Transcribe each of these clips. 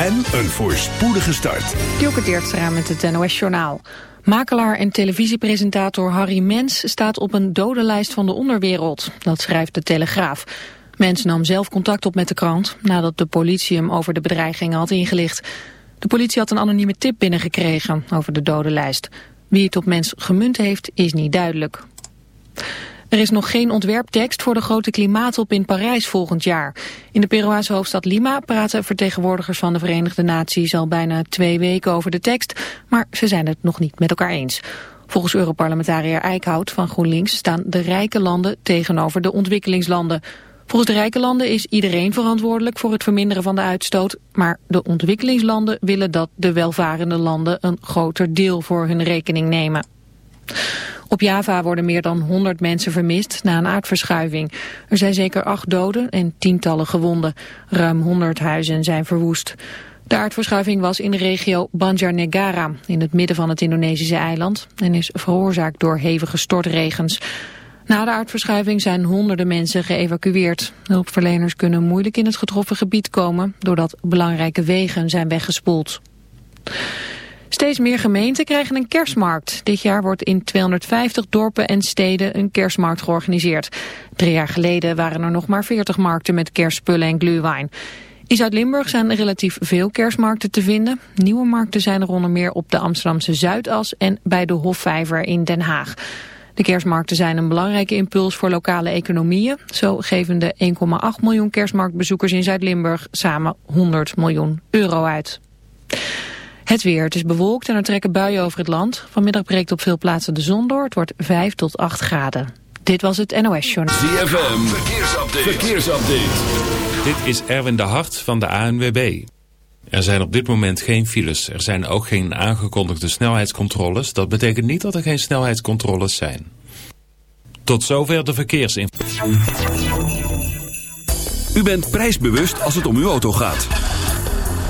en een voorspoedige start. Dielke Teertstra met het NOS-journaal. Makelaar en televisiepresentator Harry Mens staat op een dodenlijst van de onderwereld. Dat schrijft de Telegraaf. Mens nam zelf contact op met de krant nadat de politie hem over de bedreigingen had ingelicht. De politie had een anonieme tip binnengekregen over de dodenlijst. Wie het op Mens gemunt heeft is niet duidelijk. Er is nog geen ontwerptekst voor de grote klimaattop in Parijs volgend jaar. In de Peruaanse hoofdstad Lima praten vertegenwoordigers van de Verenigde Naties al bijna twee weken over de tekst, maar ze zijn het nog niet met elkaar eens. Volgens Europarlementariër Eickhout van GroenLinks staan de rijke landen tegenover de ontwikkelingslanden. Volgens de rijke landen is iedereen verantwoordelijk voor het verminderen van de uitstoot, maar de ontwikkelingslanden willen dat de welvarende landen een groter deel voor hun rekening nemen. Op Java worden meer dan 100 mensen vermist na een aardverschuiving. Er zijn zeker acht doden en tientallen gewonden. Ruim 100 huizen zijn verwoest. De aardverschuiving was in de regio Banjarnegara, in het midden van het Indonesische eiland, en is veroorzaakt door hevige stortregens. Na de aardverschuiving zijn honderden mensen geëvacueerd. Hulpverleners kunnen moeilijk in het getroffen gebied komen, doordat belangrijke wegen zijn weggespoeld. Steeds meer gemeenten krijgen een kerstmarkt. Dit jaar wordt in 250 dorpen en steden een kerstmarkt georganiseerd. Drie jaar geleden waren er nog maar 40 markten met kerstspullen en glühwein. In Zuid-Limburg zijn relatief veel kerstmarkten te vinden. Nieuwe markten zijn er onder meer op de Amsterdamse Zuidas en bij de Hofvijver in Den Haag. De kerstmarkten zijn een belangrijke impuls voor lokale economieën. Zo geven de 1,8 miljoen kerstmarktbezoekers in Zuid-Limburg samen 100 miljoen euro uit. Het weer. Het is bewolkt en er trekken buien over het land. Vanmiddag breekt op veel plaatsen de zon door. Het wordt 5 tot 8 graden. Dit was het NOS Journal. ZFM. Verkeersupdate. Verkeersupdate. Dit is Erwin de Hart van de ANWB. Er zijn op dit moment geen files. Er zijn ook geen aangekondigde snelheidscontroles. Dat betekent niet dat er geen snelheidscontroles zijn. Tot zover de verkeersinformatie. U bent prijsbewust als het om uw auto gaat.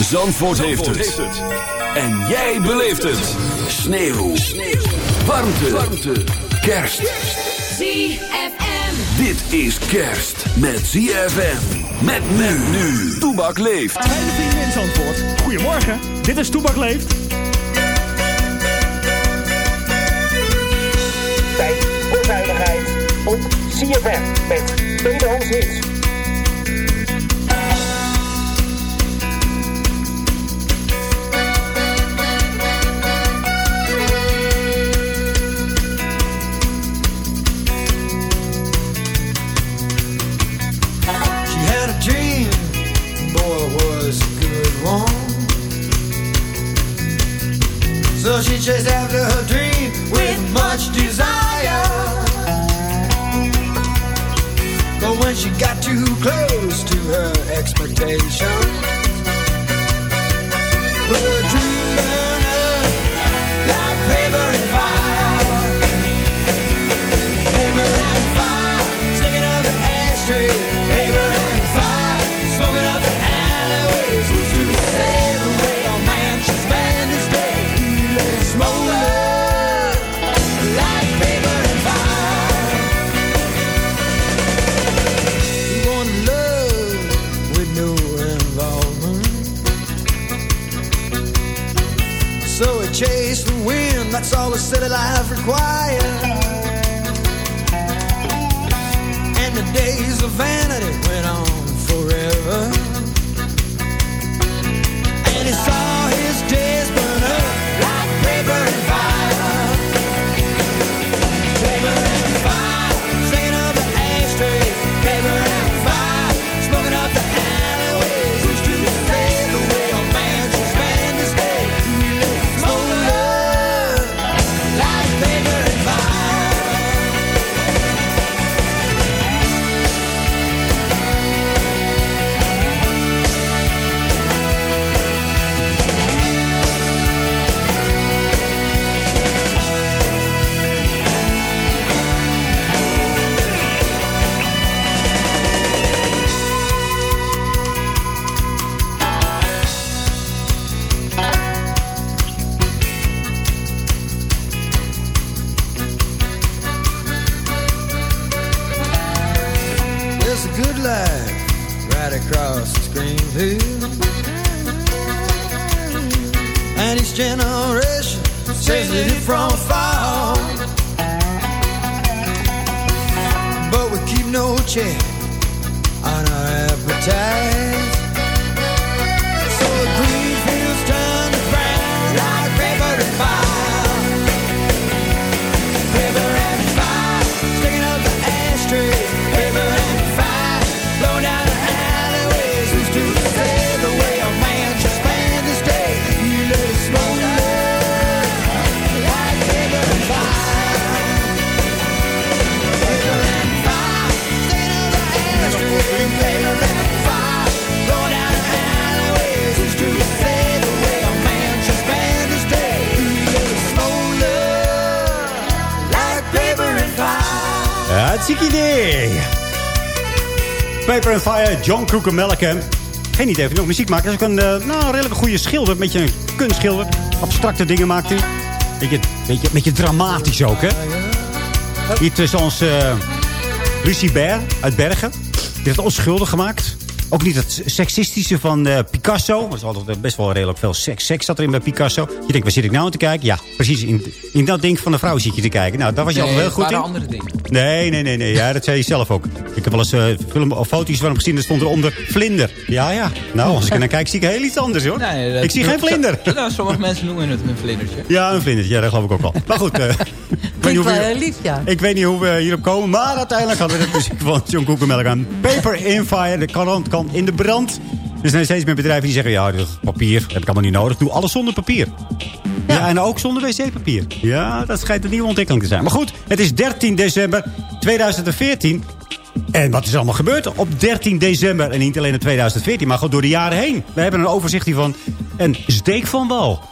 Zandvoort, heeft, het. En jij beleeft het. Sneeuw. Sneeuw. Warmte. Warmte. Kerst. ZFM. Dit is kerst met ZFM. Met men nu. Toebak leeft. Fijne vrienden in Zandvoort. Goedemorgen. Dit is Toebak leeft. Tijd voor zuinigheid op CFM met tweedehands hits. She chased after her dream with much desire. But when she got too close to her expectation, that's all the city life requires. And the days of vanity went on forever. Hartstikke idee. Paper and Fire, John Crooker Mellencamp. Geen idee of nog muziek maakt. Hij is ook een, eh, nou, een redelijk goede schilder. Een beetje een kunstschilder. Abstracte dingen maakt hij. Beetje, beetje, beetje dramatisch ook, hè? Hier tussen ons uh, Lucie Baer uit Bergen. Die heeft onschuldig gemaakt. Ook niet het seksistische van eh, Picasso. Er is altijd best wel redelijk veel seks. Seks zat erin bij Picasso. Je denkt, waar zit ik nou aan te kijken? Ja, precies. In, in dat ding van de vrouw zit je te kijken. Nou, daar was je Nee, al heel goed in. andere dingen. Nee, nee, nee, nee. Ja, dat zei je zelf ook. Ik heb wel eens eh, film of foto's van hem gezien. Er stond eronder vlinder. Ja, ja. Nou, als ik er naar kijk, zie ik heel iets anders, hoor. Nee, dat- ik zie geen vlinder. Nou, sommige mensen noemen het een vlindertje. Ja, een vlindertje. Ja, dat geloof ik ook wel. Maar goed. eh, ik, weet niet hoe wel lief, ja. ik weet niet hoe we hierop komen. Maar uiteindelijk hadden we de muziek van John Koekenmelk aan. Paper in fire. De krant in de brand. Er zijn steeds meer bedrijven die zeggen... Ja, dat papier heb ik allemaal niet nodig. Doe alles zonder papier. Ja, en ook zonder wc-papier. Ja, dat schijnt een nieuwe ontwikkeling te zijn. Maar goed, het is 13 december 2014. En wat is er allemaal gebeurd op 13 december? En niet alleen in 2014, maar gewoon door de jaren heen. We hebben een overzicht hiervan. Een steek van wal.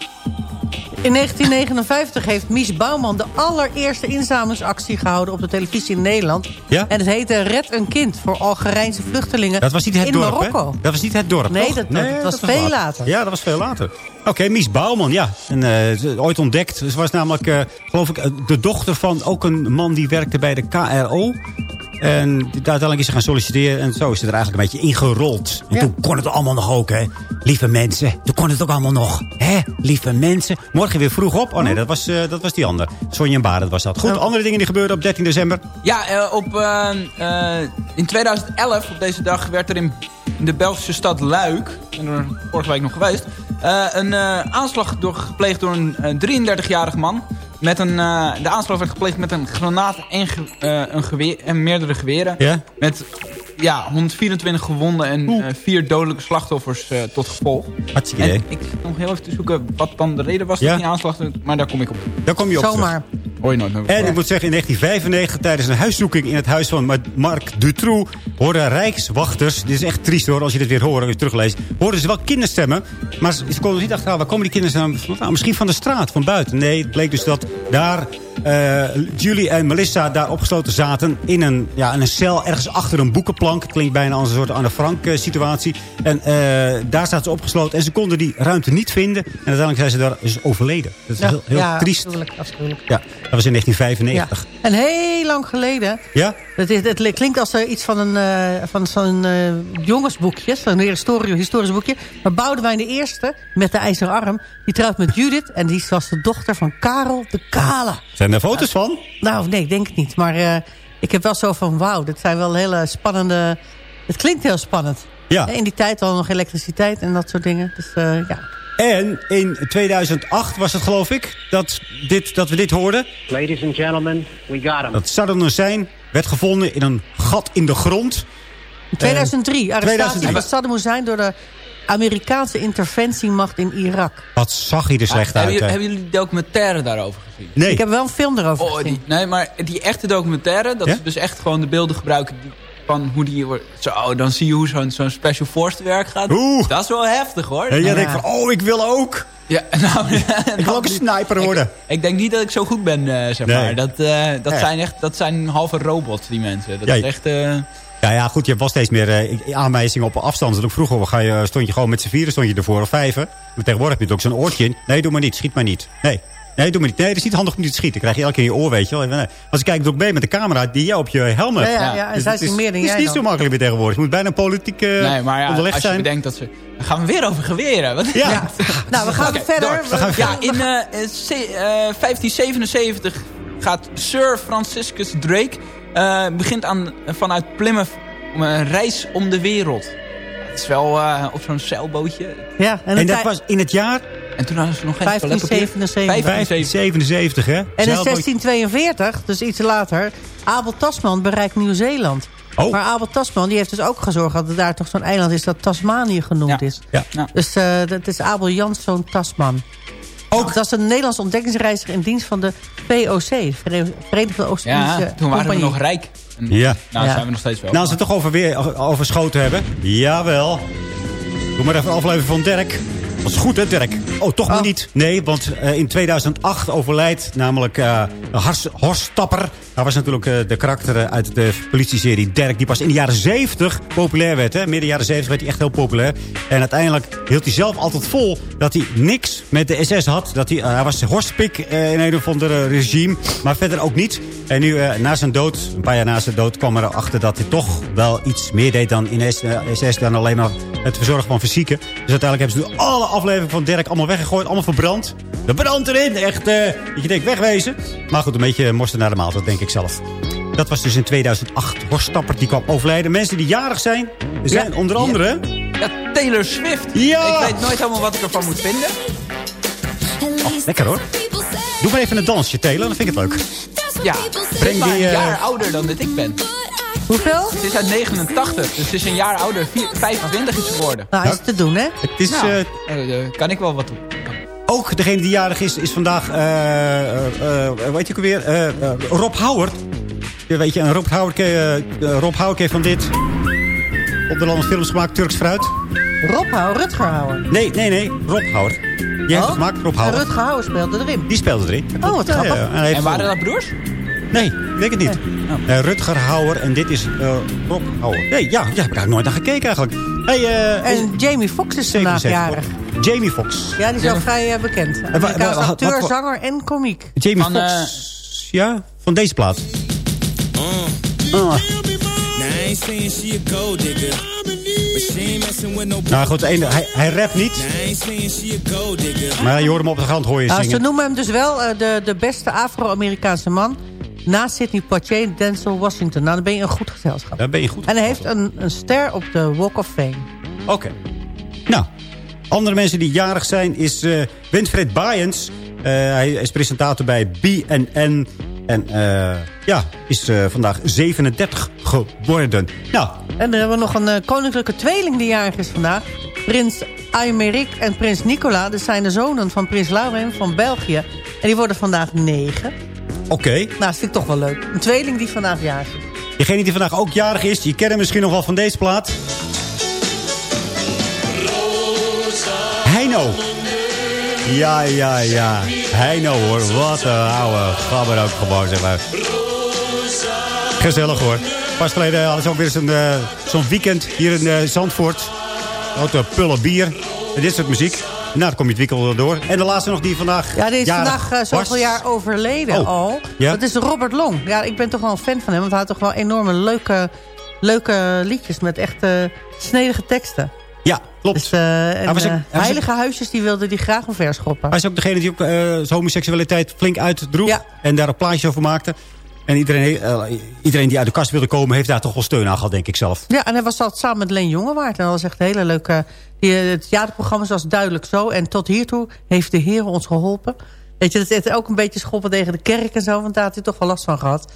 In 1959 heeft Mies Bouwman de allereerste inzamelingsactie gehouden op de televisie in Nederland. Ja? En het heette Red een kind voor Algerijnse vluchtelingen Dat was niet het in dorp, Marokko. hè? Dat was niet het dorp, Nee, toch? dat- dat was veel later. Ja, dat was veel later. Oké, Mies Bouwman, ja. En, eh, ooit ontdekt. Ze was namelijk, eh, geloof ik, eh, de dochter van ook een man die werkte bij de KRO. En uiteindelijk is ze gaan solliciteren. En zo is ze er eigenlijk een beetje ingerold. En Ja. toen kon het allemaal nog ook, hè. Lieve mensen. Toen kon het ook allemaal nog. Hè, lieve mensen. Morgen weer vroeg op. Oh nee, dat was, eh, dat was die ander. Sonja en Barend was dat. Goed, andere dingen die gebeurden op 13 december. Ja, eh, op, eh, eh, in 2011, op deze dag, werd er in de Belgische stad Luik... ik ben er vorige week nog geweest... een aanslag door, gepleegd door een eh, 33-jarige man. Met een, de aanslag werd gepleegd met een granaat en, ge- een geweer, en meerdere geweren. Ja? Met ja, 124 gewonden en eh, vier dodelijke slachtoffers eh, tot gevolg. Hartstikke En idee. ik zit nog heel even te zoeken wat dan de reden was Ja. dat die aanslag... Maar daar kom ik op. Daar kom je op terug. Zomaar. Hoor je nooit meer. En ik moet zeggen, in 1995, tijdens een huiszoeking in het huis van Ma- Marc Dutroux... hoorden rijkswachters, dit is echt triest hoor, als je dit weer hoort, als je terugleest... hoorden ze wel kinderstemmen, maar ze konden niet achterhalen... waar komen die kinderstemmen van? Nou, misschien van de straat, van buiten. Nee, het bleek dus dat daar eh, Julie en Melissa daar opgesloten zaten... in een, ja, in een cel ergens achter een boekenplank. Het klinkt bijna als een soort Anne Frank eh, situatie. En eh, daar zaten ze opgesloten en ze konden die ruimte niet vinden. En uiteindelijk zijn ze daar dus overleden. Dat is Ja, heel, heel ja, triest. afschuwelijk, afschuwelijk. Ja, dat was in 1995. Ja. En heel lang geleden Ja? Het, is- het klinkt als eh, iets van, een, eh, van zo'n eh, jongensboekje. Zo'n historisch, historisch boekje. Maar Boudewijn de Eerste, met de ijzeren arm... die trouwt met Judith. En die was de dochter van Karel de Kale. Zijn er foto's van? Nou, nee, ik denk het niet. Maar eh, ik heb wel zo van... Wauw, dit zijn wel hele spannende... Het klinkt heel spannend. Ja. In die tijd al nog elektriciteit en dat soort dingen. Dus eh, ja. En in 2008 was het geloof ik dat, dit, dat we dit hoorden. Ladies and gentlemen, we got him. Dat Saddam Hussein werd gevonden in een gat in de grond. In 2003, arrestatie 2003. van Saddam Hussein... door de Amerikaanse interventiemacht in Irak. Wat zag hij er slecht hebben, uit. hebben jullie die documentaire daarover gezien? Nee. Ik heb wel een film erover Oh, gezien. die, nee, maar die echte documentaire, dat Ja? ze dus echt gewoon de beelden gebruiken die- van hoe die wordt. Zo, dan zie je hoe zo'n zo'n special force te werk gaat. Oeh. Dat is wel heftig hoor. En jij Ja. denkt van, oh, ik wil ook. Ja, nou, Ik wil ook een sniper worden. Ik, ik denk niet dat ik zo goed ben, eh, zeg Nee. maar. Dat, eh, dat, zijn echt, dat zijn halve robots, die mensen. Dat Ja, is echt... eh, Ja, ja, goed, je hebt wel steeds meer eh, aanwijzingen op afstand. Dus ook vroeger ga je, stond je gewoon met z'n vieren stond je ervoor of vijven. Maar tegenwoordig heb je ook zo'n oortje in. Nee, doe maar niet, schiet maar niet. Nee, nee, doe maar niet. Nee, dat is niet handig om niet te schieten. Dan krijg je elke keer in je oor, weet je wel. Nee. Als ik kijk ook mee met de camera die jij op je helm hebt. Ja, ja, ja, en Dus zij het zien is, meer dan het is niet dan. zo makkelijk meer tegenwoordig. Je moet bijna politiek eh nee, maar ja, onderlegd als je zijn. bedenkt dat ze... Dan gaan we weer over geweren. Wat? Ja. Nou, we gaan verder. We gaan ja, in eh, eh, se- eh, 1577 gaat Sir Franciscus Drake... eh, begint aan, vanuit Plymouth om een reis om de wereld. Is wel eh, op zo'n zeilbootje. Ja, En dat was in het jaar En toen hadden ze nog geen 1577. 1577, hè? En in Zeilbootje. 1642, dus iets later, Abel Tasman bereikt Nieuw-Zeeland. Oh. Maar Abel Tasman die heeft dus ook gezorgd dat er daar toch zo'n eiland is dat Tasmanië genoemd Ja. is. Ja. Ja. Dus eh, dat is Abel Janszoon Tasman. Ook. Dat is een Nederlands ontdekkingsreiziger in dienst van de VOC. Vere- Verenigde Oost-Indische Ja, toen waren we nog rijk. En, Ja. Nou, Ja. zijn we nog steeds wel. Nou, als we het toch over weer over schoten hebben. Jawel. Doe maar even een aflevering van Dirk. Dat is goed, hè, Dirk? Oh, toch nog Oh. niet. Nee, want eh, in 2008 overlijdt namelijk eh Hars, Horst Tapper. Hij was natuurlijk eh, de karakter eh, uit de politieserie Dirk. Die pas in de jaren 70 populair werd. Hè. Midden jaren 70 werd hij echt heel populair. En uiteindelijk hield hij zelf altijd vol dat hij niks met de SS had. Dat hij, eh, hij was horstpik eh, in een of ander eh, regime. Maar verder ook niet. En nu, na zijn dood, een paar jaar na zijn dood... kwam er achter dat hij toch wel iets meer deed dan in SS, dan alleen maar het verzorgen van fysieken. Dus uiteindelijk hebben ze alle afleveringen van Dirk allemaal weggegooid. Allemaal verbrand. De brand erin. Echt, eh, dat je denkt, wegwezen. Maar goed, een beetje morsten naar de maaltijd, denk ik zelf. Dat was dus in 2008. Horst Stapper, die kwam overlijden. Mensen die jarig zijn, er zijn onder andere... Ja, Taylor Swift. Ja! Ik weet nooit helemaal wat ik ervan moet vinden. Lekker hoor. Doe maar even een dansje, Taylor. Dan vind ik het leuk. Ja, Breng die, een eh, jaar ouder dan dat ik ben. Hoeveel? Ze is uit 89, dus ze is een jaar ouder. Vier- 25 is geworden. Nou, is te doen, hè? Het is... Nou, eh, kan ik wel wat doen. Ook degene die jarig is, is vandaag, eh eh eh, weet je ook eh, Rob Howard. Ja, weet je, Rob Howard, Rob Howard heeft van dit op de landen films gemaakt, Turks Fruit. Rob Houwer, Rutger Houwer. Nee, nee, nee, Rob Howard. Die heeft Oh? het gemaakt, Rob En Howard. Rutger Houwer speelde erin. Die speelde erin. Oh, wat grappig. ja, hij heeft- En waren dat broers? Nee, ik denk het niet. Rutger Hauer en dit is eh, Rob Hauer. Nee, ja, ja, heb ik eigenlijk nooit naar gekeken eigenlijk. Hey, eh, En Jamie Foxx is vandaag 77. jarig. Jamie Foxx. Ja, die is wel vrij eh, bekend. wa- Amerikaans wa- wat acteur, zanger en komiek. Jamie Van, Foxx, ja, van deze plaat. Ah. With no Nou goed, één, hij, hij rapt niet, maar je hoort hem op de grond hoor je Nou, ze zingen. noemen hem dus wel eh, de, de beste Afro-Amerikaanse man. Na Sidney Poitier en Denzel Washington. Nou, dan ben je een goed gezelschap. Daar ben je goed. En hij heeft een, een ster op de Walk of Fame. Oké. Nou, andere mensen die jarig zijn is eh Winfred Baaiens. Eh, hij is presentator bij BNN. En eh, ja, is vandaag 37 geworden. Nou, En dan hebben we nog een koninklijke tweeling die jarig is vandaag. Prins Aymeric en prins Nicola. Dat zijn de zonen van prins Laurent van België. En die worden vandaag negen. Oké. Nou, dat vind ik toch wel leuk. Een tweeling die vandaag jarig is. Degene die vandaag ook jarig is, je kent hem misschien nog wel van deze plaat. Heino. Ja, ja, ja. Heino hoor. Wat een oude gabber ook gewoon, zeg maar. Gezellig hoor. Pas geleden hadden ze ook weer zo'n eh, zo'n weekend hier in eh, Zandvoort. Grote pullen bier. En dit soort muziek. Nou, dan kom je het wikkel door. En de laatste nog die vandaag Ja, die is vandaag eh, zoveel was. jaar overleden Oh, al. ja? Dat is Robert Long. Ja, ik ben toch wel een fan van hem. Want hij had toch wel enorme leuke, leuke liedjes met echt eh, snedige teksten. Ja, klopt. Dus, eh, en, Hij was ook- hij was heilige huisjes die wilde die graag omverschoppen. Hij is ook degene die ook zijn homoseksualiteit flink uitdroeg. En daar een plaatje over maakte. En iedereen, eh, iedereen die uit de kast wilde komen... heeft daar toch wel steun aan gehad, denk ik zelf. Ja, en hij was altijd samen met Leen Jongewaard. En dat was echt een hele leuke... Die, eh, het theaterprogramma was duidelijk zo. En tot hiertoe heeft de Heer ons geholpen. Weet je, dat heeft ook een beetje schoppen tegen de kerk en zo. Want daar had hij toch wel last van gehad.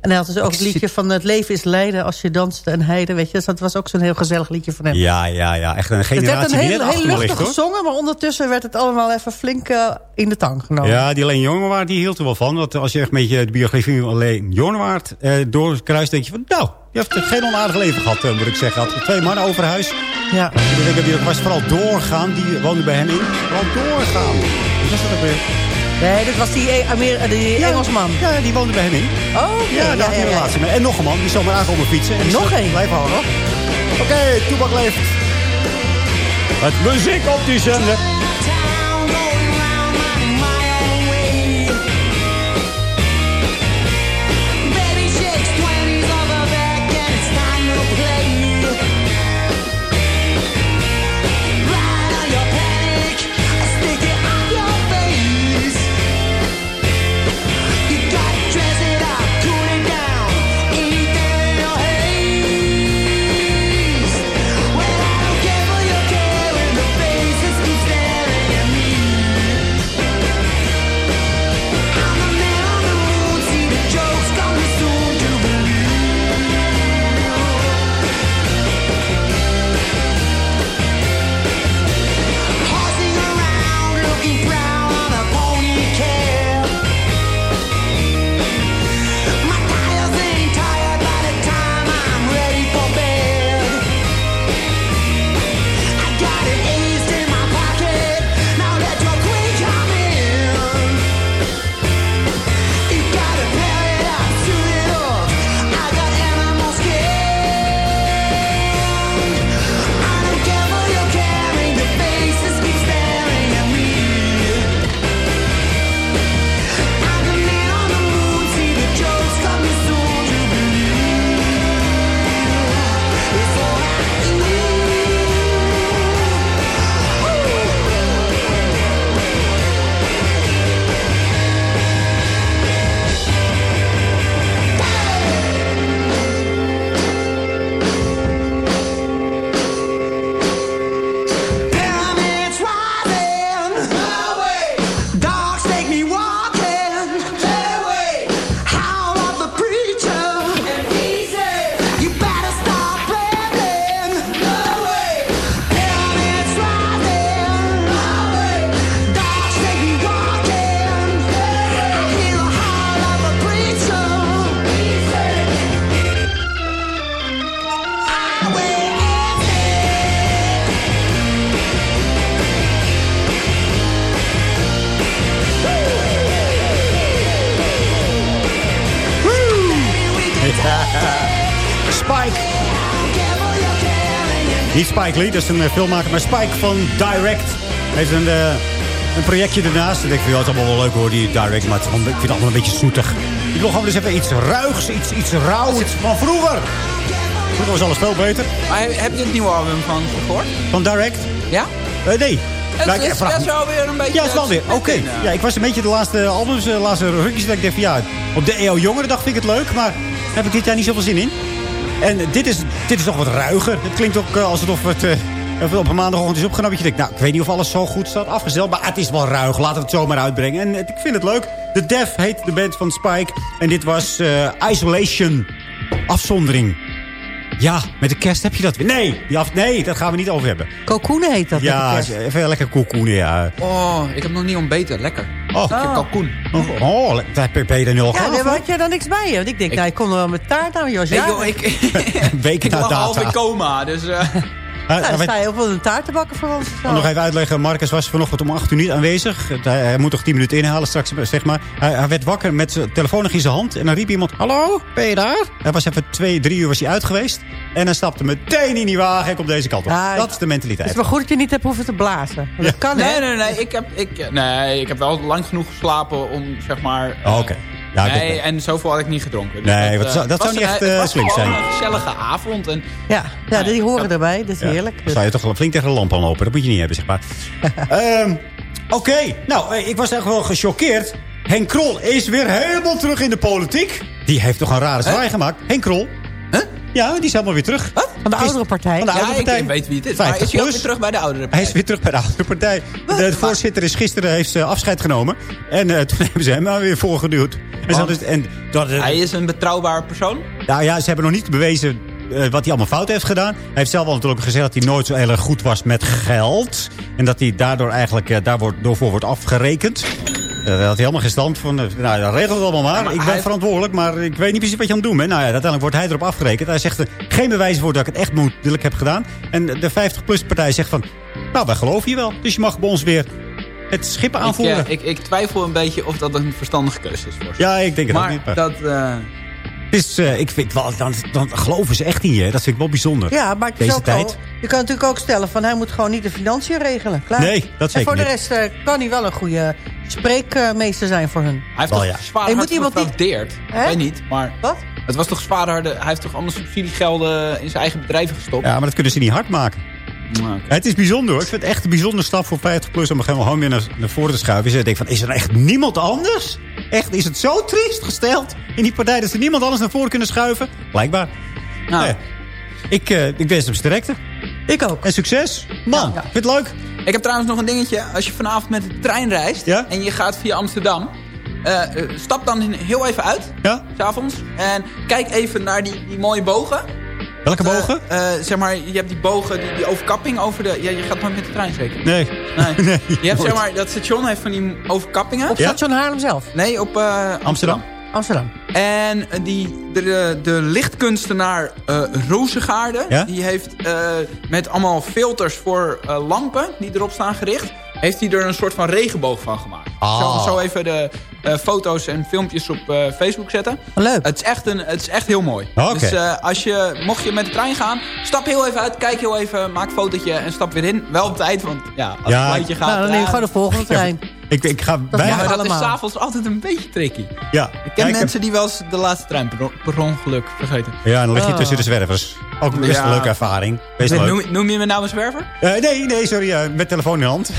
En hij had dus ook het liedje van het leven is lijden als je danst en heide. Weet je, dus dat was ook zo'n heel gezellig liedje van hem. Ja, ja, ja. Echt een het werd generatie een die heel, net heel luchtig ligt, gezongen, maar ondertussen werd het allemaal even flink eh, in de tang genomen. Ja, die Leen Jongewaard die hield er wel van. Want als je echt een beetje de biografie van Leen Jongewaard eh, doorkruist... denk je van, nou, die heeft geen onaardig leven gehad, eh, moet ik zeggen. Had twee mannen over huis. Ja. Ik denk dat die ook was vooral doorgaan. Die woonde bij hem in. Vooral doorgaan. Wat was dat ook weer? Nee, dit was die, E- Amer eh, die Engelsman. Ja, die woonde bij hem in. Oh, oké. Ja, daar had hij een relatie mee. En nog een man, die zomaar aankomen fietsen. En Nog eh, één? Blijf houden. Oké, Toebak leeft. Het muziek op die zender. Spike. Niet Spike Lee, dat is een eh, filmmaker, maar Spike van Direct. Heeft een, eh, een projectje ernaast. En ik vind het allemaal wel leuk hoor, die Direct. Maar het is ik vind het allemaal een beetje zoetig. Ik wil gewoon eens even iets ruigs, iets, iets rauws van vroeger. Vroeger was alles veel beter. Maar heb je het nieuwe album van gehoord? Van Direct? Ja? Eh, nee. Het Nou, is best wel weer een beetje... Ja, het is wel weer. Oké. Ja, ik was een beetje de laatste albums, de laatste rukjes dat ik dacht van ja, op de EO Jongere dag vind ik het leuk, maar heb ik dit jaar niet zoveel zin in. En dit is, dit is toch wat ruiger. Het klinkt ook eh, alsof het eh, even op een maandagochtend is opgenomen. Dat je denkt, nou, ik weet niet of alles zo goed staat afgesteld, maar het is wel ruig. Laten we het zomaar uitbrengen. En eh, ik vind het leuk. The Def heet de band van Spike. En dit was eh, Isolation. Afzondering. Ja, met de kerst heb je dat weer. Nee, die af, nee, daar gaan we niet over hebben. Cocoenen heet dat. met de Ja, kerst. even lekker koekoenen, ja. Oh, ik heb nog niet ontbeten. Lekker. Oh, Ik heb kalkoen. Oh, oh daar ben je er nu al Ja, daar had jij dan niks bij je. Want ik denk, nou, ik kom er wel met taart aan, Jos. Ja. joh, ik, Weken ik na lag data. in coma, dus... eh, Sta je op een taart te bakken voor ons. Nog even uitleggen. Marcus was vanochtend om 8 uur niet aanwezig. Hij, hij moet toch 10 minuten inhalen straks, zeg maar. Hij, hij werd wakker met zijn telefoon nog in zijn hand. En dan riep iemand, hallo, ben je daar? Hij was even twee, drie uur was hij uit geweest. En hij stapte meteen in die wagen en komt deze kant op. Ja, dat is de Het mentaliteit. is maar goed dat je niet hebt hoeven te blazen. Dat kan, Nee, hè? nee, nee. Ik heb, ik, nee, ik heb wel lang genoeg geslapen om, zeg maar... Oh, Oké. Ja, nee, en zoveel had ik niet gedronken. Dus Nee, wat eh, zou- dat was zou niet echt, eh, was slim zijn. een gezellige avond. En, Ja, ja die horen erbij. Dat is Ja, heerlijk. dan Dus- zou je toch wel flink tegen de lamp aan lopen. Dat moet je niet hebben, zeg maar. Ehm, Oké, nou, eh, ik was echt wel gechoqueerd. Henk Krol is weer helemaal terug in de politiek. Die heeft toch een rare zwaai gemaakt. Henk Krol. Ja, die is helemaal weer terug. Van de oudere partij. Van de ja, oudere partij. ik weet wie het is. 50 Maar is hij ook weer terug bij de oudere Hij partij? is weer terug bij de oudere partij. De, voorzitter is gisteren heeft ze afscheid genomen. En eh, toen hebben ze hem maar weer voorgeduwd. En, dat, eh, Hij is een betrouwbaar persoon. nou ja, ze hebben nog niet bewezen eh, wat hij allemaal fout heeft gedaan. Hij heeft zelf al natuurlijk gezegd dat hij nooit zo heel erg goed was met geld. En dat hij daardoor eigenlijk eh, daar wordt, door voor wordt afgerekend. Daar had hij helemaal geen stand van. Nou, dat regelt het allemaal maar. maar ik ben verantwoordelijk, maar ik weet niet precies wat je aan het doen bent. Nou ja, uiteindelijk wordt hij erop afgerekend. Hij zegt er geen bewijs voor dat ik het echt moedelijk heb gedaan. En de 50PLUS-partij zegt van... Nou, wij geloven je wel. Dus je mag bij ons weer het schip Ik, aanvoeren. eh, ik, ik twijfel een beetje of dat een verstandige keuze is voor ze. ja, ik denk het ook niet. Maar dat... eh, het is, eh, ik vind wel, dan, dan geloven ze echt in je. Dat vind ik wel bijzonder. Ja, maar het is Deze ook tijd. Je kan natuurlijk ook stellen van hij moet gewoon niet de financiën regelen. Klaar. Nee, dat En zeker voor de niet. rest eh, kan hij wel een goede spreekmeester zijn voor hun. hij heeft Wel, toch ja. zwaar hard iemand die- gefraudeerd. Ik weet niet, maar... Wat? Het was toch zwaar harde... Hij heeft toch allemaal subsidiegelden in zijn eigen bedrijven gestopt? Ja, maar dat kunnen ze niet hard maken. Nou. Het is bijzonder hoor. Ik vind het echt een bijzonder stap voor 50 plus om gewoon weer naar, naar voren te schuiven. Dus ik denk van, is er echt niemand anders? Echt, is het zo triest gesteld in die partij dat ze niemand anders naar voren kunnen schuiven? Blijkbaar. Nou, Nee. Ik, eh, ik wens hem sterkte. Ik ook. En succes. Man, Ja. vind je het leuk? Ik heb trouwens nog een dingetje. Als je vanavond met de trein reist Ja? en je gaat via Amsterdam... eh, eh, stap dan heel even uit, Ja? s'avonds. En kijk even naar die, die mooie bogen. Welke bogen? Eh, eh, zeg maar, je hebt die bogen, die, die overkapping over de... Ja, je gaat nooit met de trein zeker? nee. Nee. Nee, Je hebt nooit. zeg maar, dat station heeft van die overkappingen. Op Ja? station Haarlem zelf. Nee, op eh, Amsterdam? Amsterdam. En die, de, de, de lichtkunstenaar eh Rozengaarde, Ja? die heeft eh, met allemaal filters voor eh, lampen die erop staan gericht, heeft hij er een soort van regenboog van gemaakt. Ah. Ik zal zo even de eh, foto's en filmpjes op eh, Facebook zetten. Leuk. Het is echt, een, het is echt heel mooi. Oké. Dus eh, als je, mocht je met de trein gaan, stap heel even uit, kijk heel even, maak een fotootje en stap weer in. Wel op tijd, want ja, als Ja, het gaat... nou, dan neem je gewoon de volgende trein. Ik, ik ga bijna... ja, maar dat allemaal. is s'avonds altijd een beetje tricky. Ja, Ik ken mensen die wel eens de laatste trein per, per ongeluk vergeten. Ja, dan lig je Oh. tussen de zwervers. Ook best een leuke ervaring. Best leuk. Noem, noem je me nou een zwerver? Eh, nee, nee, sorry. eh, met telefoon in hand.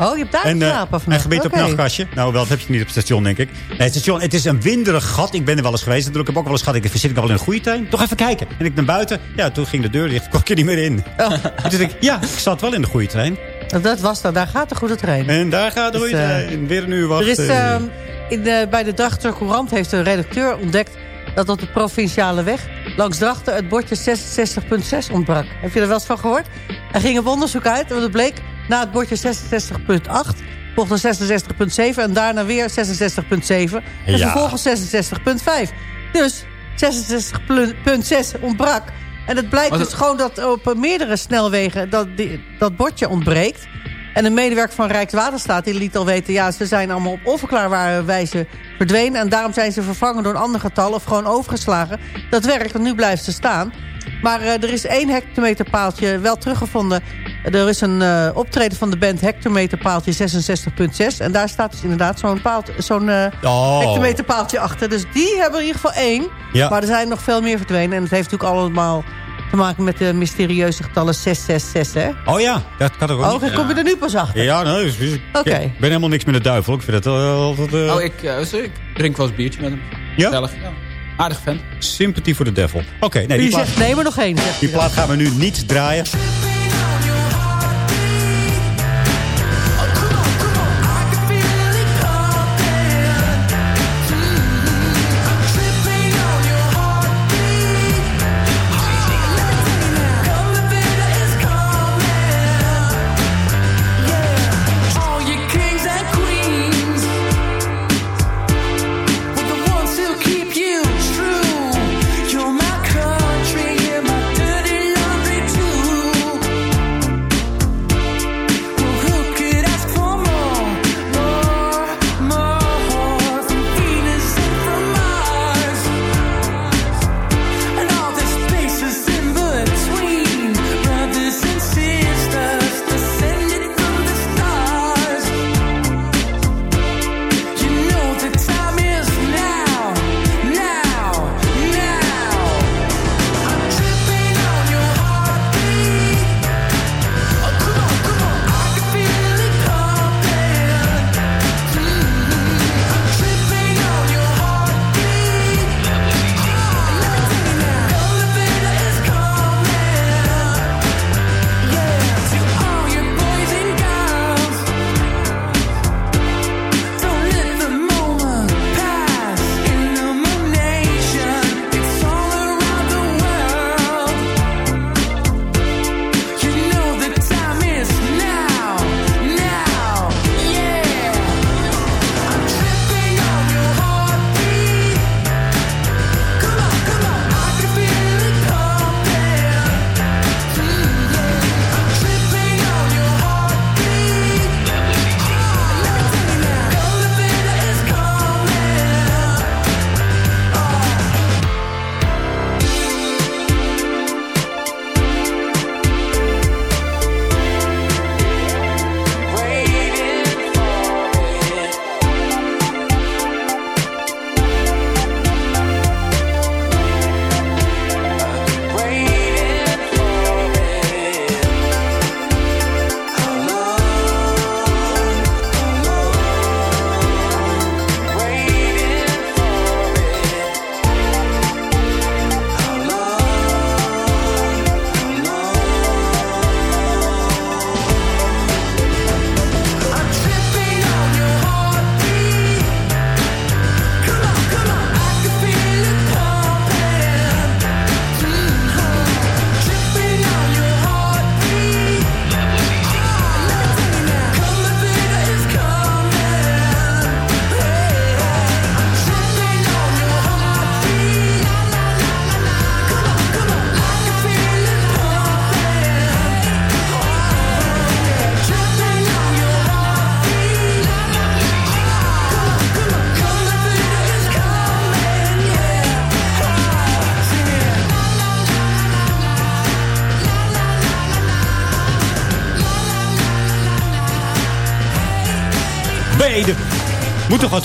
Oh, je hebt daar En, eh, geslapen en vannacht. gebied op Oké. nachtkastje. Nou, wel, dat heb je niet op het station, denk ik. Nee, het station, het is een winderig gat. Ik ben er wel eens geweest. natuurlijk. Ik heb ook wel eens gehad. Ik zit ik al in een goede trein? Toch even kijken. En ik naar buiten. Ja, toen ging de deur dicht. Kon ik er niet meer in. Oh. En toen dacht ik, ja, ik zat wel in de goede trein. Dat was dan. Daar gaat de goede trein. En daar gaat de Dus, goede eh, trein. Weer een uur wachten. Er is, ehm, in de, bij de Drachter Courant heeft een redacteur ontdekt... dat op de provinciale weg langs Drachten het bordje 66.6 ontbrak. Heb je er wel eens van gehoord? Hij ging op onderzoek uit en het bleek... na het bordje 66.8 volgde 66.7 en daarna weer 66.7... en Ja. vervolgens 66.5. Dus 66.6 ontbrak. En het blijkt dus gewoon dat op meerdere snelwegen... dat, die, dat bordje ontbreekt... En een medewerker van Rijkswaterstaat die liet al weten... ja, ze zijn allemaal op onverklaarbare wijze verdwenen... en daarom zijn ze vervangen door een ander getal... of gewoon overgeslagen. Dat werkt, want nu blijft ze staan. Maar eh, er is één hectometerpaaltje wel teruggevonden. Er is een eh, optreden van de band hectometerpaaltje 66.6... en daar staat dus inderdaad zo'n paaltje- zo'n eh, Oh. hectometerpaaltje achter. Dus die hebben in ieder geval één. Ja. Maar er zijn nog veel meer verdwenen. En het heeft natuurlijk allemaal te maken met de mysterieuze getallen 666, hè? Oh ja, dat kan ook Oh, niet. dan kom je er nu pas achter. Ja, nee, dus- dus ik ben helemaal niks met de duivel. Ik vind het wel altijd... Oh, ik, ik drink wel eens biertje met hem. Ja? Gezellig. Ja. Aardig vent. Sympathie voor de devil. Oké, nee, die Die plaat, zegt nee, maar nog één. die plaat gaan we nu niet draaien.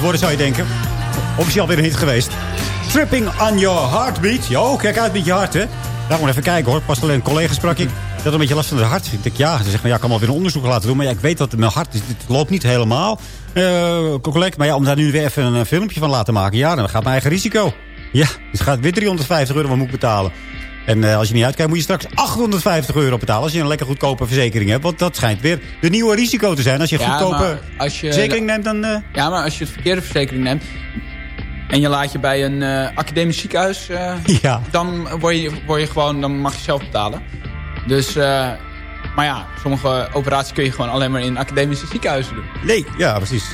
Worden, zou je denken. Officieel weer een hit geweest. Tripping on your heartbeat. Jo, kijk uit met je hart, hè. Laat maar even kijken, hoor. Pas alleen een collega sprak ik. Dat had een beetje last van het hart. Ik denk, ja, ze zegt, maar ja, ik kan wel weer een onderzoek laten doen. Maar ja, ik weet dat mijn hart, het loopt niet helemaal. eh correct. Maar ja, om daar nu weer even een, filmpje van laten maken. Ja, dan gaat mijn eigen risico. Ja, dus gaat weer 350 euro wat moet ik betalen. En eh, als je niet uitkijkt, moet je straks 850 euro betalen... als je een lekker goedkope verzekering hebt. Want dat schijnt weer de nieuwe risico te zijn. Als je een Ja, goedkope als je- verzekering neemt, dan... eh, Ja, maar als je het verkeerde verzekering neemt... en je laat je bij een eh, academisch ziekenhuis... Ja. dan, word je, word je gewoon, dan mag je zelf betalen. Dus, maar ja, sommige operaties kun je gewoon alleen maar in academische ziekenhuizen doen. Nee, ja, precies.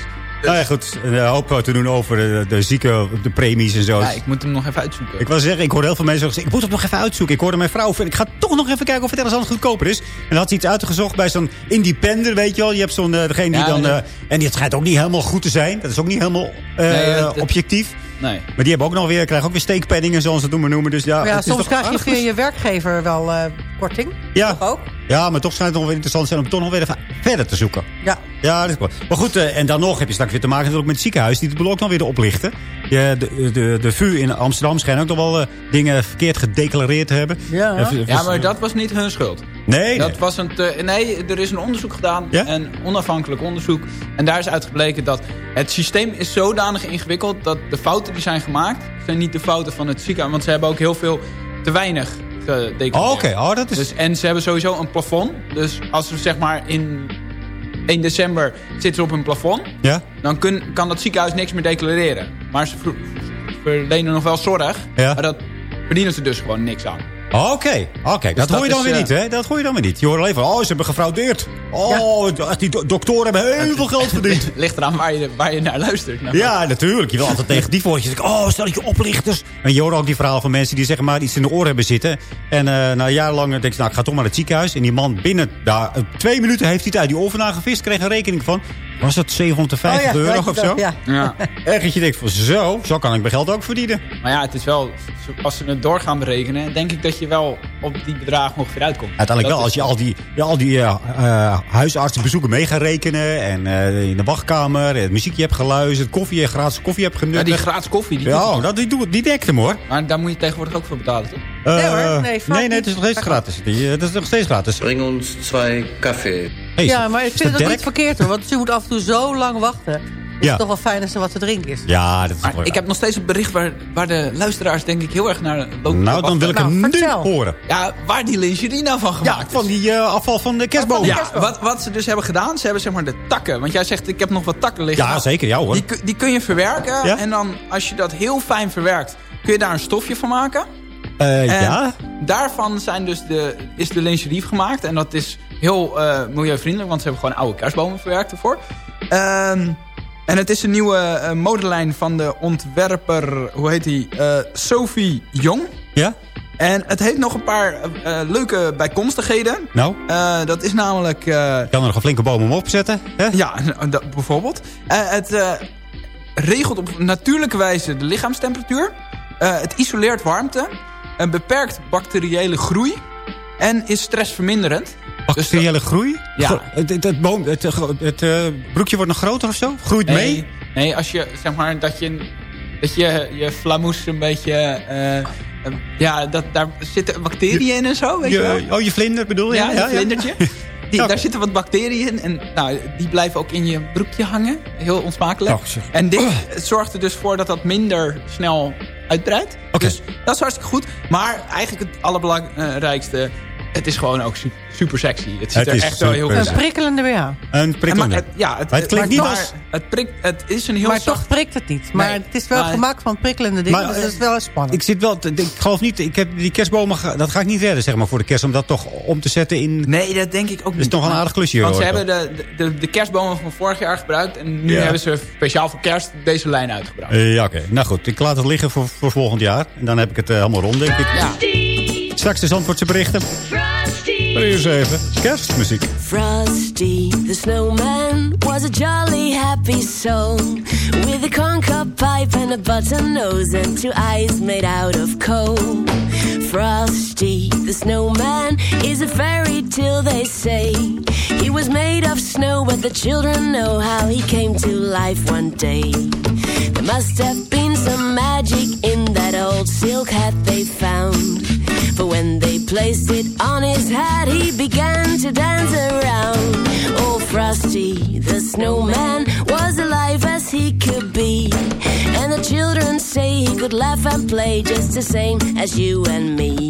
Nou ja, goed. Een eh, hoop te doen over de, de zieken, de premies en zo. Ja, ik moet hem nog even uitzoeken. Ik wil zeggen, ik hoorde heel veel mensen zeggen... ik moet het nog even uitzoeken. Ik hoorde mijn vrouw ik ga toch nog even kijken of het ergens anders goedkoper is. En dan had ze iets uitgezocht bij zo'n independer, weet je wel. Je hebt zo'n, eh, degene die Ja, dan... nee. eh, en die schijnt ook niet helemaal goed te zijn. Dat is ook niet helemaal eh, Nee, objectief. Nee. Maar die hebben ook nog weer, krijgen ook weer steekpenningen, zoals ze het noemen. noemen. Dus ja, ja, soms krijg je via je werkgever wel eh, korting. Ja. Toch ook? Ja, maar toch schijnt het nog weer interessant te zijn om toch nog weer even verder te zoeken. Ja. Ja, dat is wel. Maar goed, eh, en dan nog heb je straks weer te maken natuurlijk met het ziekenhuis. Die het boel ook nog weer oplichten. De, de, de VU in Amsterdam schijnt ook nog wel eh, dingen verkeerd gedeclareerd te hebben. Ja. Even- Ja, maar dat was niet hun schuld. Nee, Dat nee. was een te- nee, er is een onderzoek gedaan. Ja? Een onafhankelijk onderzoek. En daar is uitgebleken dat het systeem is zodanig ingewikkeld... dat de fouten die zijn gemaakt... zijn niet de fouten van het ziekenhuis. Want ze hebben ook heel veel te weinig gedeclareerd. Oh, oké. Oh, dat is... Dus, en ze hebben sowieso een plafond. Dus als we zeg maar in 1 december zitten ze op een plafond... Ja? dan kun, kan dat ziekenhuis niks meer declareren. Maar ze ver- verlenen nog wel zorg. Ja. Maar dat verdienen ze dus gewoon niks aan. Oké, oké. dat, dat hoor je dan is, weer eh, niet, hè? Dat hoor je dan weer niet. Je hoort alleen van, oh, ze hebben gefraudeerd. Oh, die do- doktoren hebben heel veel geld verdiend. Ligt eraan waar je, waar je naar luistert. Nou, Ja, natuurlijk. Je wil altijd tegen die voortjes. Oh, stel je oplichters. En je hoort ook die verhalen van mensen die zeggen maar iets in de oren hebben zitten. En eh na jarenlang denk je, nou, ik ga toch maar naar het ziekenhuis. En die man binnen daar, eh, twee minuten heeft hij het uit die oven aangevist. Kreeg een rekening van, was dat 750 Oh ja, euro of zo? ja. Ja. Echt dat je denkt van, zo, zo kan ik mijn geld ook verdienen. Maar ja, het is wel... Als ze het door gaan berekenen... denk ik dat je wel op die bedragen ongeveer uitkomt. Uiteindelijk Dat wel, als je al die, ja, al die eh, eh, huisartsenbezoeken mee gaat rekenen. En eh, in de wachtkamer het muziekje hebt geluisterd. Koffie, gratis koffie hebt Ja, genuttigd. die gratis koffie. Die Ja, dat, die, doet- die dekt hem hoor. Maar daar moet je tegenwoordig ook voor betalen, toch? Nee hoor, nee, nee, nee, het is nog steeds gratis. Die, Het is nog steeds gratis. Bring ons twee café. Hey, Ja, maar ik vind dat het ook niet verkeerd hoor. Want je moet af en toe zo lang wachten. Is Ja. het toch wel fijn als er wat te drinken is. Ja, dat is Maar toch ik heb nog steeds een bericht waar, waar de luisteraars denk ik heel erg naar lopen. Nou, dan wil ik Nou, hem nu horen. Ja, waar die lingerie nou van Ja, gemaakt van is. die eh, afval van de kerstboom. Ja, wat, wat ze dus hebben gedaan, ze hebben zeg maar de takken. Want jij zegt, ik heb nog wat takken liggen. Ja, Nou, zeker. Ja hoor. Die, kun- die kun je verwerken. Ja? En dan, als je dat heel fijn verwerkt, kun je daar een stofje van maken. Eh, En ja? daarvan zijn dus de, is de lingerie gemaakt. En dat is heel eh, milieuvriendelijk, want ze hebben gewoon oude kerstbomen verwerkt ervoor. Ehm, en het is een nieuwe eh, modelijn van de ontwerper, hoe heet die? Eh, Sophie Jong. Ja? En het heeft nog een paar leuke bijkomstigheden. Nou, dat is namelijk... je kan er nog een flinke boom om opzetten. Hè? ja, bijvoorbeeld. Het regelt op natuurlijke wijze de lichaamstemperatuur. Het isoleert warmte. En beperkt bacteriële groei. En is stressverminderend. Bacteriële groei? Ja. Gro- Het, het, het, boom, het, eh, het broekje wordt nog groter of zo? Groeit mee? Nee, als je, zeg maar, dat je, dat je, je flamoes een beetje... eh, eh, ja, dat, daar zitten bacteriën in en zo, weet je, wel? Oh, je vlinder bedoel je? Ja, een vlindertje. Die, Ja. Daar zitten wat bacteriën in. En nou, die blijven ook in je broekje hangen. Heel onsmakelijk. Oh, zeg. en dit zorgt er dus voor dat dat minder snel uitbreidt. Oké. Dus dat is hartstikke goed. Maar eigenlijk het allerbelangrijkste... Het is gewoon ook su- super sexy. Het ziet Het er is echt wel heel goed Een uit. prikkelende BH. Een En prikkelende. het, ja, het, Maar het klinkt niet als- Het, prikt, het is een heel Maar zacht... toch prikt het niet. Maar Nee. het is wel Maar- gemaakt van prikkelende dingen. Maar, dus eh, dat is wel spannend. Ik zit wel, te- ik geloof niet, ik heb die kerstbomen, dat ga ik niet redden zeg maar voor de kerst. Om dat toch om te zetten in... Nee, dat denk ik ook niet. is toch een aardig klusje, Want ze hoor. hebben de, de, de kerstbomen van vorig jaar gebruikt. En nu Ja. hebben ze speciaal voor kerst deze lijn uitgebreid. Eh, ja, oké. Nou goed, ik laat het liggen voor, voor volgend jaar. En dan heb ik het eh, helemaal rond, denk ik. Ja. Straks de Zandvoortse berichten. Maar eerst even kerstmuziek. Frosty the snowman was a jolly happy soul with a corncob pipe and a button nose and two eyes made out of coal. Frosty the snowman is a fairy tale they say. He was made of snow, but the children know how he came to life one day. There must have been some magic in old silk hat they found. For when they placed it on his head, he began to dance around. Oh, Frosty the snowman was alive as he could be. And the children say he could laugh and play just the same as you and me.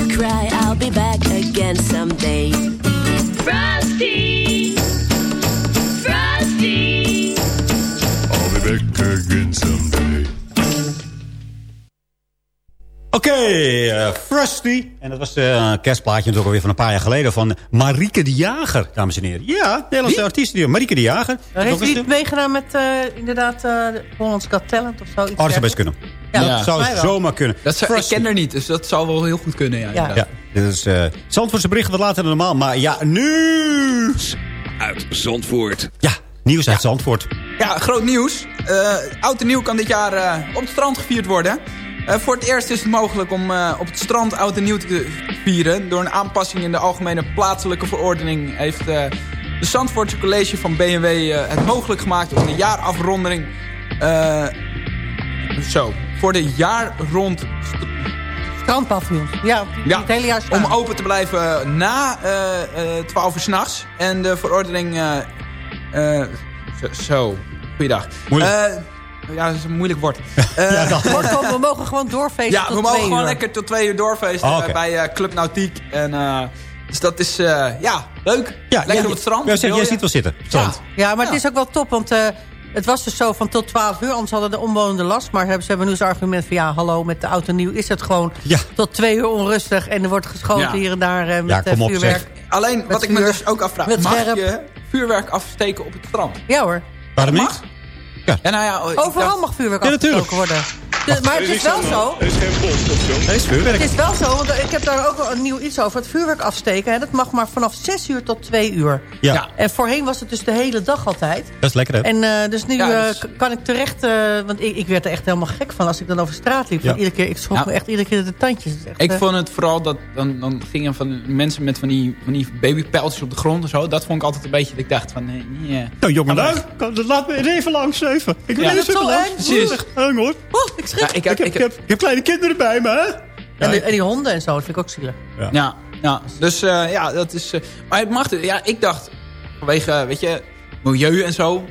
you cry, I'll be back again someday. Frosty. Oké, eh, Frosty. En dat was eh, een kerstplaatje natuurlijk alweer van een paar jaar geleden... van Marieke de Jager, dames en heren. Ja, Nederlandse artiest. Marieke de Jager. Uh, heeft een niet meegedaan met eh, inderdaad uh, Hollands Got Talent of zo? Oh, dat zou best kunnen. Ja, dat zou zomaar kunnen. Dat zou, ik ken er niet, dus dat zou wel heel goed kunnen. Ja, Ja. inderdaad. Ja, dit is uh, Zandvoortse berichten wat later dan normaal. Maar ja, nieuws Uit Zandvoort. Ja, nieuws uit Zandvoort. Ja, groot nieuws. Eh, oud en nieuw kan dit jaar eh, op het strand gevierd worden. Eh, voor het eerst is het mogelijk om eh, op het strand oud en nieuw te vieren. Door een aanpassing in de algemene plaatselijke verordening... heeft eh, de Zandvoortse College van BMW eh, het mogelijk gemaakt... om de jaarafronding... eh, zo, voor de jaar rond. Ja, ja, het hele jaar staan. om open te blijven na eh, eh, 12 uur s'nachts. En de verordening... eh, eh, zo, zo, goeiedag. Moeilijk. Ja, dat is een moeilijk woord. Eh, Ja, dat we mogen gewoon doorfeesten ja, tot we mogen twee gewoon uur. lekker tot twee uur doorfeesten Oh, eh, bij eh, Club Nautiek. En, eh, dus dat is, eh, ja, leuk. Ja, lekker ja, op het strand. Ja, zeg, jij je? ziet wel zitten. Strand. Ja, maar het is ook wel top, want eh, het was dus zo van tot 12 uur. Anders hadden de omwonenden last. Maar hebben, ze hebben nu zo'n argument van ja, hallo, met de oud en nieuw is het gewoon Ja. tot twee uur onrustig. En er wordt geschoten Ja. hier en daar eh, met Ja, kom op, vuurwerk. zeg. Alleen, wat ik me dus ook afvraag. Met Mag scherp. je vuurwerk afsteken op het strand? Ja hoor, Waarom Mag? niet? Ja, nou ja, ik overal dacht- mag vuurwerk Ja, afgestoken natuurlijk. worden. Maar het is wel zo. Er is geen bom of zo. Dat is vuurwerk. Het is wel zo, want ik heb daar ook wel een nieuw iets over. Het vuurwerk afsteken, hè, dat mag maar vanaf 6 uur tot 2 uur. Ja, Ja. En voorheen was het dus de hele dag altijd. dat is lekker hè. En eh, dus nu Ja, eh, dus- kan ik terecht... eh, want ik, ik werd er echt helemaal gek van als ik dan over straat liep. Ja. Iedere keer, ik schrok Ja. me echt iedere keer de tandjes. Echt, Ik vond het vooral dat dan, dan gingen van mensen met van die, van die babypijltjes op de grond en zo. Dat vond ik altijd een beetje dat ik dacht van nee, nee. Nou jongen, laat me even langs even. Ik wil Ja. even Dat is zo. Eng hoor. oh, ik schrik. Ja, ik, heb, ik, heb, Ik heb kleine kinderen bij me hè. en, die, en die honden en zo, dat vind ik ook zielig. ja, ja, dus eh, ja, dat is... eh, maar het mag, ja, ik dacht, vanwege, eh, weet je, milieu en zo.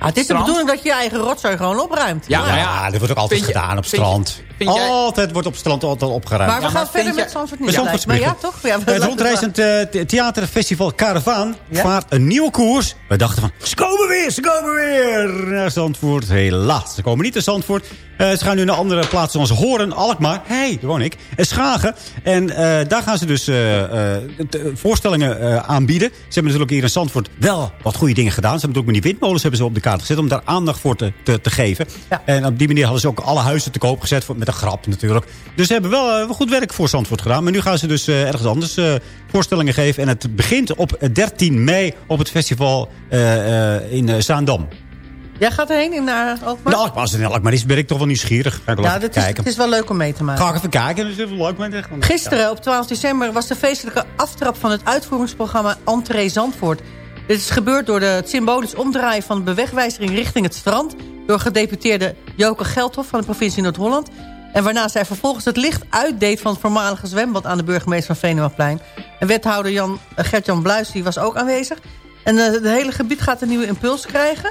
Ja, het is Strand? de bedoeling dat je je eigen rotzooi gewoon opruimt. Ja, nou Ja, dit wordt ook altijd je- gedaan op strand. Vind jij- Altijd wordt op strand altijd opgeruimd. Maar we Ja, gaan maar verder vind met Zandvoort Met niet. Zandvoorts Maar ja, toch? Ja, Het rondreizend eh, the- theaterfestival Caravaan Ja? vaart een nieuwe koers. We dachten van, ze komen weer, ze komen weer naar Zandvoort. Helaas, ze komen niet naar Zandvoort. Eh, ze gaan nu naar andere plaatsen zoals Horen, Alkmaar. Hé, hey, daar woon ik. En Schagen. En eh, daar gaan ze dus eh, eh, voorstellingen eh, aanbieden. Ze hebben natuurlijk hier in Zandvoort wel wat goede dingen gedaan. Ze hebben natuurlijk met die windmolens hebben ze op de kaart gezet... om daar aandacht voor te, te, te geven. Ja. En op die manier hadden ze ook alle huizen te koop gezet. Voor, met grap natuurlijk. Dus ze hebben wel eh, goed werk voor Zandvoort gedaan. Maar nu gaan ze dus eh, ergens anders eh, voorstellingen geven. En het begint op 13 mei op het festival in Zaandam. Jij gaat erheen in naar Alkmaar? Nou, als het in Alkmaar is, ben ik toch wel nieuwsgierig. Ga ik wel ja, dat is, het is wel leuk om mee te maken. Ga ik even kijken. Is even leuk. echt- Gisteren, op 12 december, was de feestelijke aftrap van het uitvoeringsprogramma Entree Zandvoort. Dit is gebeurd door de, het symbolisch omdraaien van de bewegwijzering richting het strand... door gedeputeerde Joke Geldhof van de provincie Noord-Holland. En waarna zij vervolgens het licht uitdeed van het voormalige zwembad... aan de burgemeester van Venemaplein. En wethouder Jan, eh, Gert-Jan Bluis die was ook aanwezig. En uh, het hele gebied gaat een nieuwe impuls krijgen.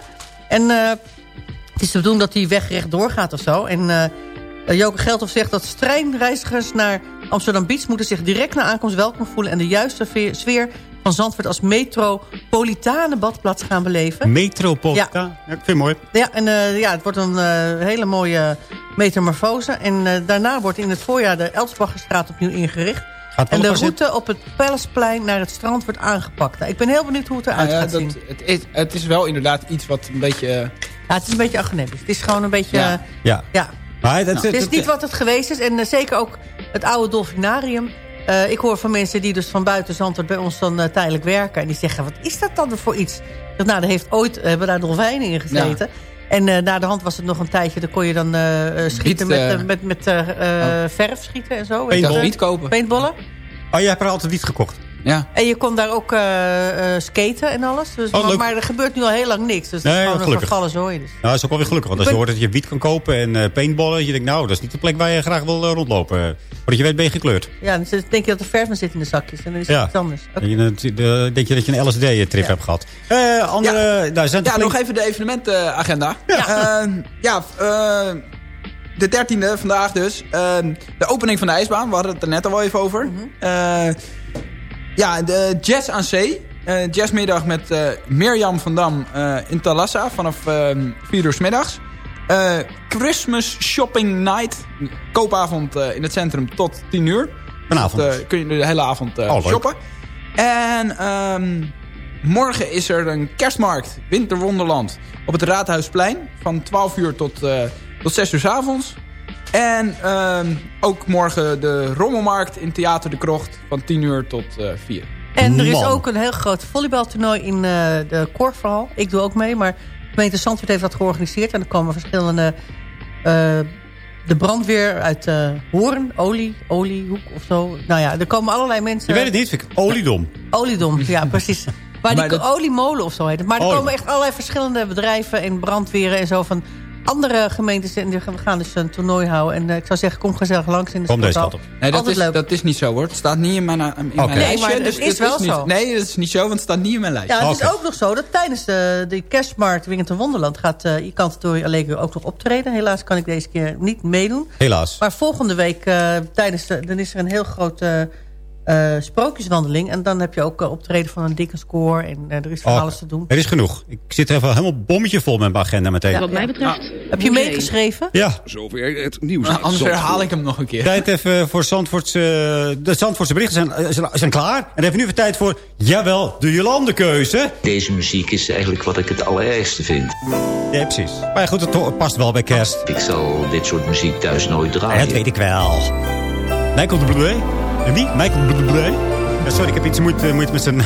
En uh, het is de bedoeling dat die weg rechtdoor gaat of zo. En uh, Joke Geldhof zegt dat treinreizigers naar Amsterdam Beach... moeten zich direct na aankomst welkom voelen... en de juiste sfeer van Zandvoort als metropolitane badplaats gaan beleven. Metropolitaan? Ja. ja ik vind het mooi. Ja, en uh, ja, het wordt een uh, hele mooie metamorfose. En uh, daarna wordt in het voorjaar de Elsbachgerstraat opnieuw ingericht. En de route op het Palaceplein naar het strand wordt aangepakt. Nou, ik ben heel benieuwd hoe het eruit nou ja, gaat dat, zien. Het is, het is wel inderdaad iets wat een beetje... Ja, het is een beetje agnetisch. Het is gewoon een beetje... Ja. ja. ja. Maar het, het, het, is niet wat het geweest is. En zeker ook het oude dolfinarium uh, ik hoor van mensen die dus van buiten Zandvoort bij ons dan uh, tijdelijk werken. En die zeggen, wat is dat dan voor iets? Zeg, nou, er heeft ooit, uh, hebben daar dolfijnen in gezeten. Ja. En uh, na de hand was het nog een tijdje, dan kon je dan schieten Biet, met, met, met oh. verf schieten en zo. Paintball. Niet kopen. Paintballen. Oh, je hebt er altijd niet gekocht? Ja. En je kon daar ook uh, uh, skaten en alles. Dus, oh, maar, maar, er gebeurt nu al heel lang niks. Dus nee, het is gewoon een vervallen zooi. Dus. Nou, dat is ook wel weer gelukkig. Want als je hoort dat je wiet kan kopen en uh, paintballen... je denkt, nou, dat is niet de plek waar je graag wil rondlopen. Voordat je weet ben je gekleurd. Ja, dan denk je dat er verf zit in de zakjes. En dan is het ja. iets anders. Okay. En je, de, denk je dat je een LSD-trip ja. hebt gehad. andere, ja, nou, zijn ja nog even de evenementagenda. Ja, ja de 13e vandaag dus. de opening van de ijsbaan. We hadden het er net al even over. Mm -hmm. Ja, de Jazz aan Zee. Uh, jazzmiddag met uh, Mirjam van Dam uh, in Talassa vanaf 4 uur s middags. Christmas Shopping Night. Koopavond in het centrum tot 10 uur. Vanavond. Dat, kun je de hele avond oh, shoppen. En um, morgen is er een kerstmarkt, Winterwonderland, op het Raadhuisplein. Van 12 uur tot, tot 6 uur s avonds. En um, ook morgen de rommelmarkt in Theater de Krocht van 10 uur tot uh, 4. En er is ook een heel groot volleybaltoernooi in uh, de Korverhal. Ik doe ook mee, maar de gemeente Zandvoort heeft dat georganiseerd. En er komen verschillende... Uh, de brandweer uit uh, Hoorn, Olie, Oliehoek of zo. Nou ja, er komen allerlei mensen... Je weet het niet, vind ik. Oliedom. Oliedom, ja precies. Maar, maar die dat... oliemolen of zo heet het. Maar er oh. komen echt allerlei verschillende bedrijven en brandweren en zo van andere gemeentes en we gaan dus een toernooi houden. En uh, ik zou zeggen, kom gezellig langs in de Kom deze kant op. Nee, dat is, dat is niet zo hoor. Het staat niet in mijn, in okay. mijn lijstje. Nee, maar dus het is wel is zo. Niet, nee, dat is niet zo, want het staat niet in mijn lijstje. Ja, het okay. is ook nog zo dat tijdens de, de kerstmarkt Wingington Wonderland... gaat uh, Icantatori Allegro ook nog optreden. Helaas kan ik deze keer niet meedoen. Helaas. Maar volgende week uh, tijdens de, dan is er een heel groot... Uh, sprookjeswandeling. En dan heb je ook uh, optreden van een dikke score. En uh, er is van oh, alles te doen. Er is genoeg. Ik zit even helemaal bommetje vol met mijn agenda meteen. Ja, wat mij betreft. Nou, heb je meegeschreven? Ja. Zover het nieuws. Nou, anders herhaal ik hem nog een keer. Tijd even voor Zandvoortse... de Zandvoortse berichten zijn, zijn, zijn klaar. En dan hebben we nu even tijd voor... Jawel, de Jolandekeuze. Deze muziek is eigenlijk wat ik het allerergste vind. Ja, precies. Maar goed, het past wel bij kerst. Ik zal dit soort muziek thuis nooit draaien. Ja, dat weet ik wel. Michael de Bleu. En wie? Michael Bleu. Ja, sorry, ik heb iets moeite, moeite met zijn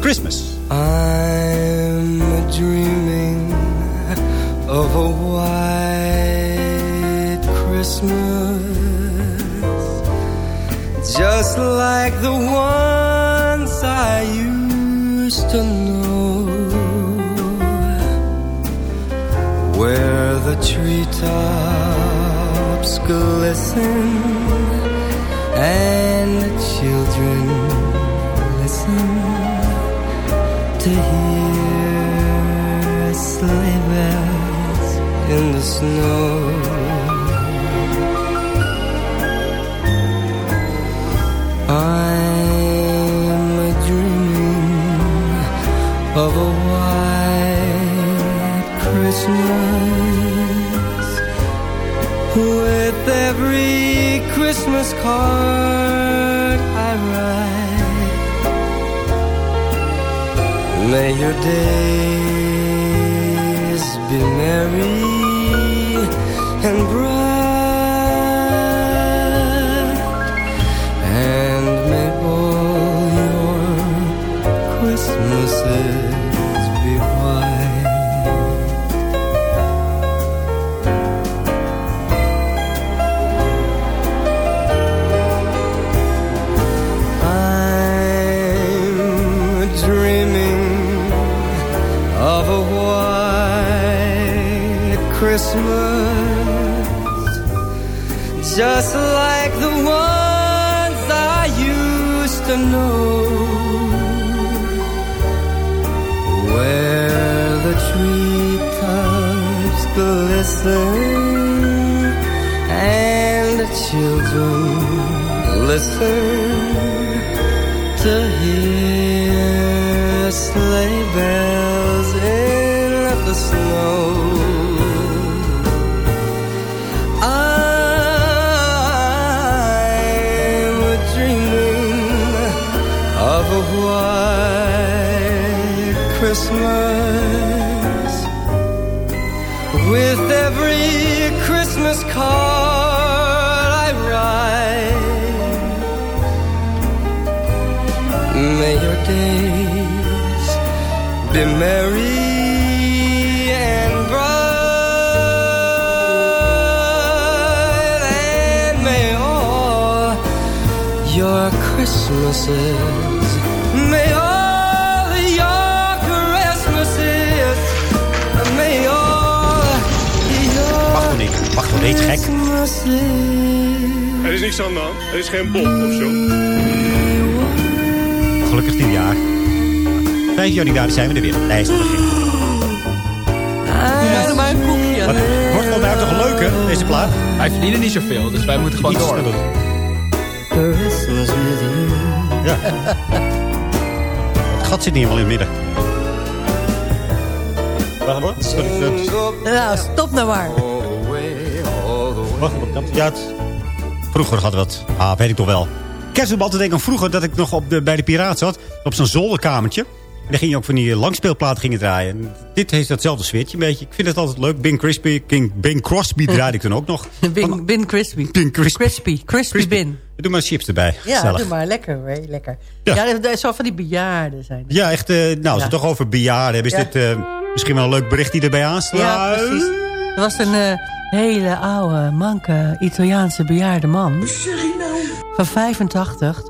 Christmas. I'm dreaming of a white Christmas Just like the ones I used to know Where the treetops glisten And the listen to hear sleigh bells in the snow. May days be merry and bright, and may all your Christmases, may all your Christmases, may all your Wacht nog niet. Wacht nog niet, gek. Er is niks aan de hand. Er is geen bom of zo. Gelukkig nieuwjaar. 5 januari zijn we er weer. Nee, is nog begin. Een koekje. Wat, wordt wel daar toch een leuke, deze plaat? Wij verdienen niet zoveel, dus wij moeten gewoon Iets door. Ja. Het gat zit niet helemaal in het midden. Wacht maar. Sorry, dat- Nou, stop nou maar. Wacht maar. dat- Ja, het... Vroeger had wat. Ah, weet ik toch wel. Kerstboom altijd denken aan vroeger dat ik nog op de, bij de Piraat zat. Op zo'n zolderkamertje. En dan ging je ook van die langspeelplaten gingen draaien. En dit heeft datzelfde sfeertje een beetje. Ik vind het altijd leuk. Bing Crispy, King, Bing Crosby draaide ik toen ook nog. Bin, bin crispy. Bing Crispy. Crispy. Crispy bin. Doe maar chips erbij. Ja, Gezellig. doe maar. Lekker hoor. Lekker. Ja. Ja, dat- zou van die bejaarden zijn. Ja, echt. eh, nou, als we Ja. het toch over bejaarden hebben... is Ja. dit eh, misschien wel een leuk bericht die erbij aansluit. Ja, precies. Er was een eh, hele oude, manke Italiaanse bejaarde man. Van 85.